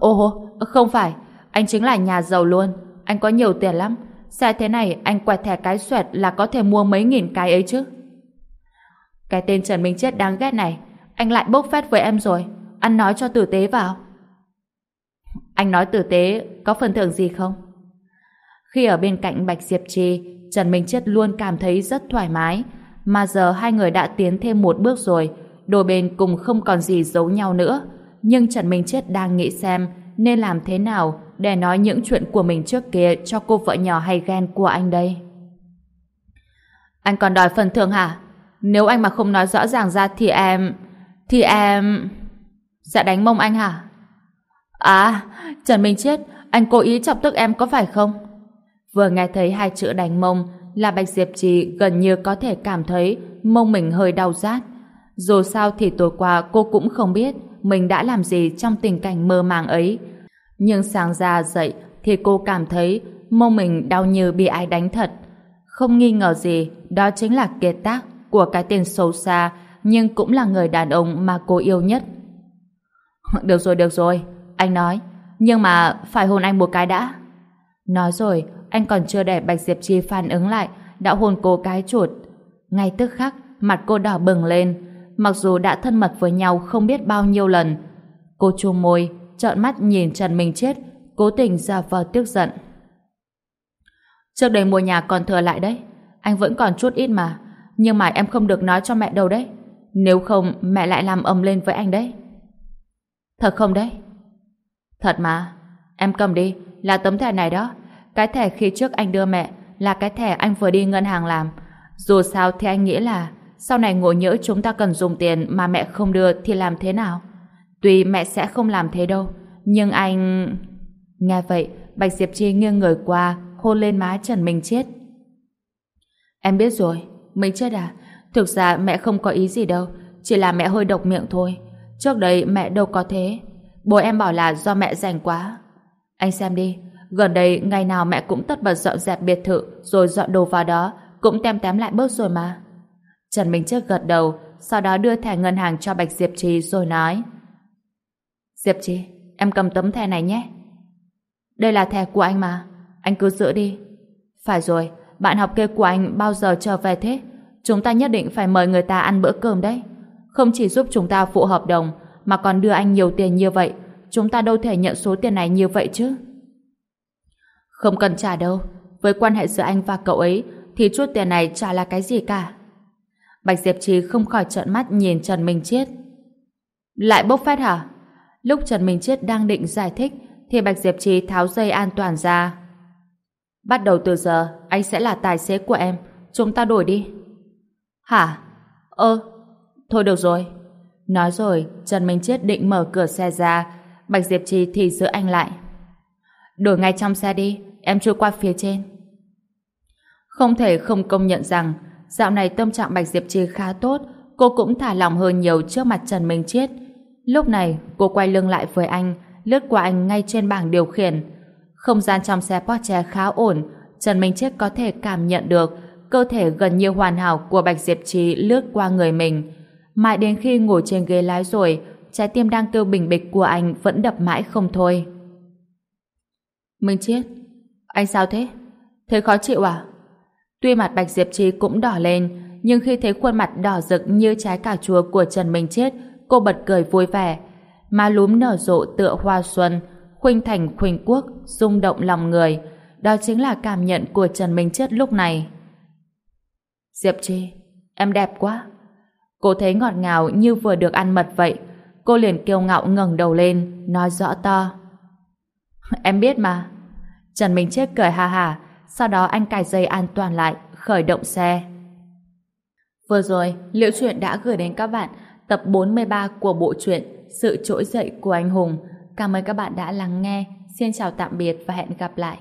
A: Ô, không phải, anh chính là nhà giàu luôn. Anh có nhiều tiền lắm. Xe thế này anh quẹt thẻ cái xoẹt là có thể mua mấy nghìn cái ấy chứ. Cái tên Trần Minh Chết đáng ghét này, anh lại bốc phét với em rồi. Anh nói cho tử tế vào. Anh nói tử tế có phần thưởng gì không? Khi ở bên cạnh Bạch Diệp Trì, Trần Minh Chết luôn cảm thấy rất thoải mái. Mà giờ hai người đã tiến thêm một bước rồi, đôi bên cùng không còn gì giấu nhau nữa. Nhưng Trần Minh Chết đang nghĩ xem nên làm thế nào để nói những chuyện của mình trước kia cho cô vợ nhỏ hay ghen của anh đây. Anh còn đòi phần thưởng hả? Nếu anh mà không nói rõ ràng ra thì em... Thì em... Sẽ đánh mông anh hả? À, Trần Minh Chết, anh cố ý chọc tức em có phải không? Vừa nghe thấy hai chữ đánh mông là Bạch Diệp Trì gần như có thể cảm thấy mông mình hơi đau rát. Dù sao thì tối qua cô cũng không biết mình đã làm gì trong tình cảnh mơ màng ấy. Nhưng sáng ra dậy thì cô cảm thấy mông mình đau như bị ai đánh thật. Không nghi ngờ gì, đó chính là kiệt tác của cái tên xấu xa nhưng cũng là người đàn ông mà cô yêu nhất. Được rồi, được rồi, anh nói. Nhưng mà phải hôn anh một cái đã. Nói rồi, anh còn chưa để Bạch Diệp Chi phản ứng lại, đã hôn cô cái chuột. Ngay tức khắc, mặt cô đỏ bừng lên. Mặc dù đã thân mật với nhau không biết bao nhiêu lần. Cô chu môi, trợn mắt nhìn Trần Minh Chết, cố tình ra vờ tức giận. Trước đây mua nhà còn thừa lại đấy. Anh vẫn còn chút ít mà. Nhưng mà em không được nói cho mẹ đâu đấy. Nếu không, mẹ lại làm ầm lên với anh đấy. Thật không đấy? Thật mà. Em cầm đi, là tấm thẻ này đó. Cái thẻ khi trước anh đưa mẹ là cái thẻ anh vừa đi ngân hàng làm. Dù sao thì anh nghĩ là sau này ngộ nhỡ chúng ta cần dùng tiền mà mẹ không đưa thì làm thế nào? Tuy mẹ sẽ không làm thế đâu, nhưng anh... Nghe vậy, Bạch Diệp Chi nghiêng người qua, hôn lên má Trần Minh Chết. Em biết rồi, Minh Chết à? Thực ra mẹ không có ý gì đâu, chỉ là mẹ hơi độc miệng thôi. Trước đây mẹ đâu có thế. Bố em bảo là do mẹ rảnh quá. Anh xem đi, gần đây ngày nào mẹ cũng tất bật dọn dẹp biệt thự rồi dọn đồ vào đó, cũng tem tém lại bớt rồi mà. Trần Minh Chết gật đầu, sau đó đưa thẻ ngân hàng cho Bạch Diệp Trì rồi nói Diệp Trì, em cầm tấm thẻ này nhé. Đây là thẻ của anh mà, anh cứ giữ đi. Phải rồi, bạn học kia của anh bao giờ trở về thế? Chúng ta nhất định phải mời người ta ăn bữa cơm đấy. Không chỉ giúp chúng ta phụ hợp đồng, mà còn đưa anh nhiều tiền như vậy, chúng ta đâu thể nhận số tiền này như vậy chứ. Không cần trả đâu, với quan hệ giữa anh và cậu ấy, thì chút tiền này chả là cái gì cả. Bạch Diệp Trì không khỏi trợn mắt nhìn Trần Minh Chiết. Lại bốc phét hả? Lúc Trần Minh Chiết đang định giải thích, thì Bạch Diệp Trì tháo dây an toàn ra. Bắt đầu từ giờ, anh sẽ là tài xế của em. Chúng ta đổi đi. Hả? Ơ, thôi được rồi. Nói rồi, Trần Minh chiết định mở cửa xe ra. Bạch Diệp Trì thì giữ anh lại. Đổi ngay trong xe đi, em trôi qua phía trên. Không thể không công nhận rằng dạo này tâm trạng Bạch Diệp Trì khá tốt, cô cũng thả lòng hơn nhiều trước mặt Trần Minh Chết. Lúc này, cô quay lưng lại với anh, lướt qua anh ngay trên bảng điều khiển. Không gian trong xe Porsche khá ổn, Trần Minh Chết có thể cảm nhận được cơ thể gần như hoàn hảo của Bạch Diệp Trì lướt qua người mình. Mãi đến khi ngồi trên ghế lái rồi, trái tim đang kêu bình bịch của anh vẫn đập mãi không thôi. Minh Chiết, anh sao thế? Thấy khó chịu à? Tuy mặt Bạch Diệp Trì cũng đỏ lên, nhưng khi thấy khuôn mặt đỏ rực như trái cà chua của Trần Minh chết cô bật cười vui vẻ. Má lúm nở rộ tựa hoa xuân, khuynh thành khuynh quốc, rung động lòng người. Đó chính là cảm nhận của Trần Minh chết lúc này. Diệp Trì, em đẹp quá. Cô thấy ngọt ngào như vừa được ăn mật vậy. Cô liền kiêu ngạo ngẩng đầu lên, nói rõ to. Em biết mà. Trần Minh Chết cười ha ha, sau đó anh cài dây an toàn lại, khởi động xe. Vừa rồi, Liễu Chuyện đã gửi đến các bạn tập 43 của bộ truyện Sự trỗi dậy của anh hùng. Cảm ơn các bạn đã lắng nghe. Xin chào tạm biệt và hẹn gặp lại.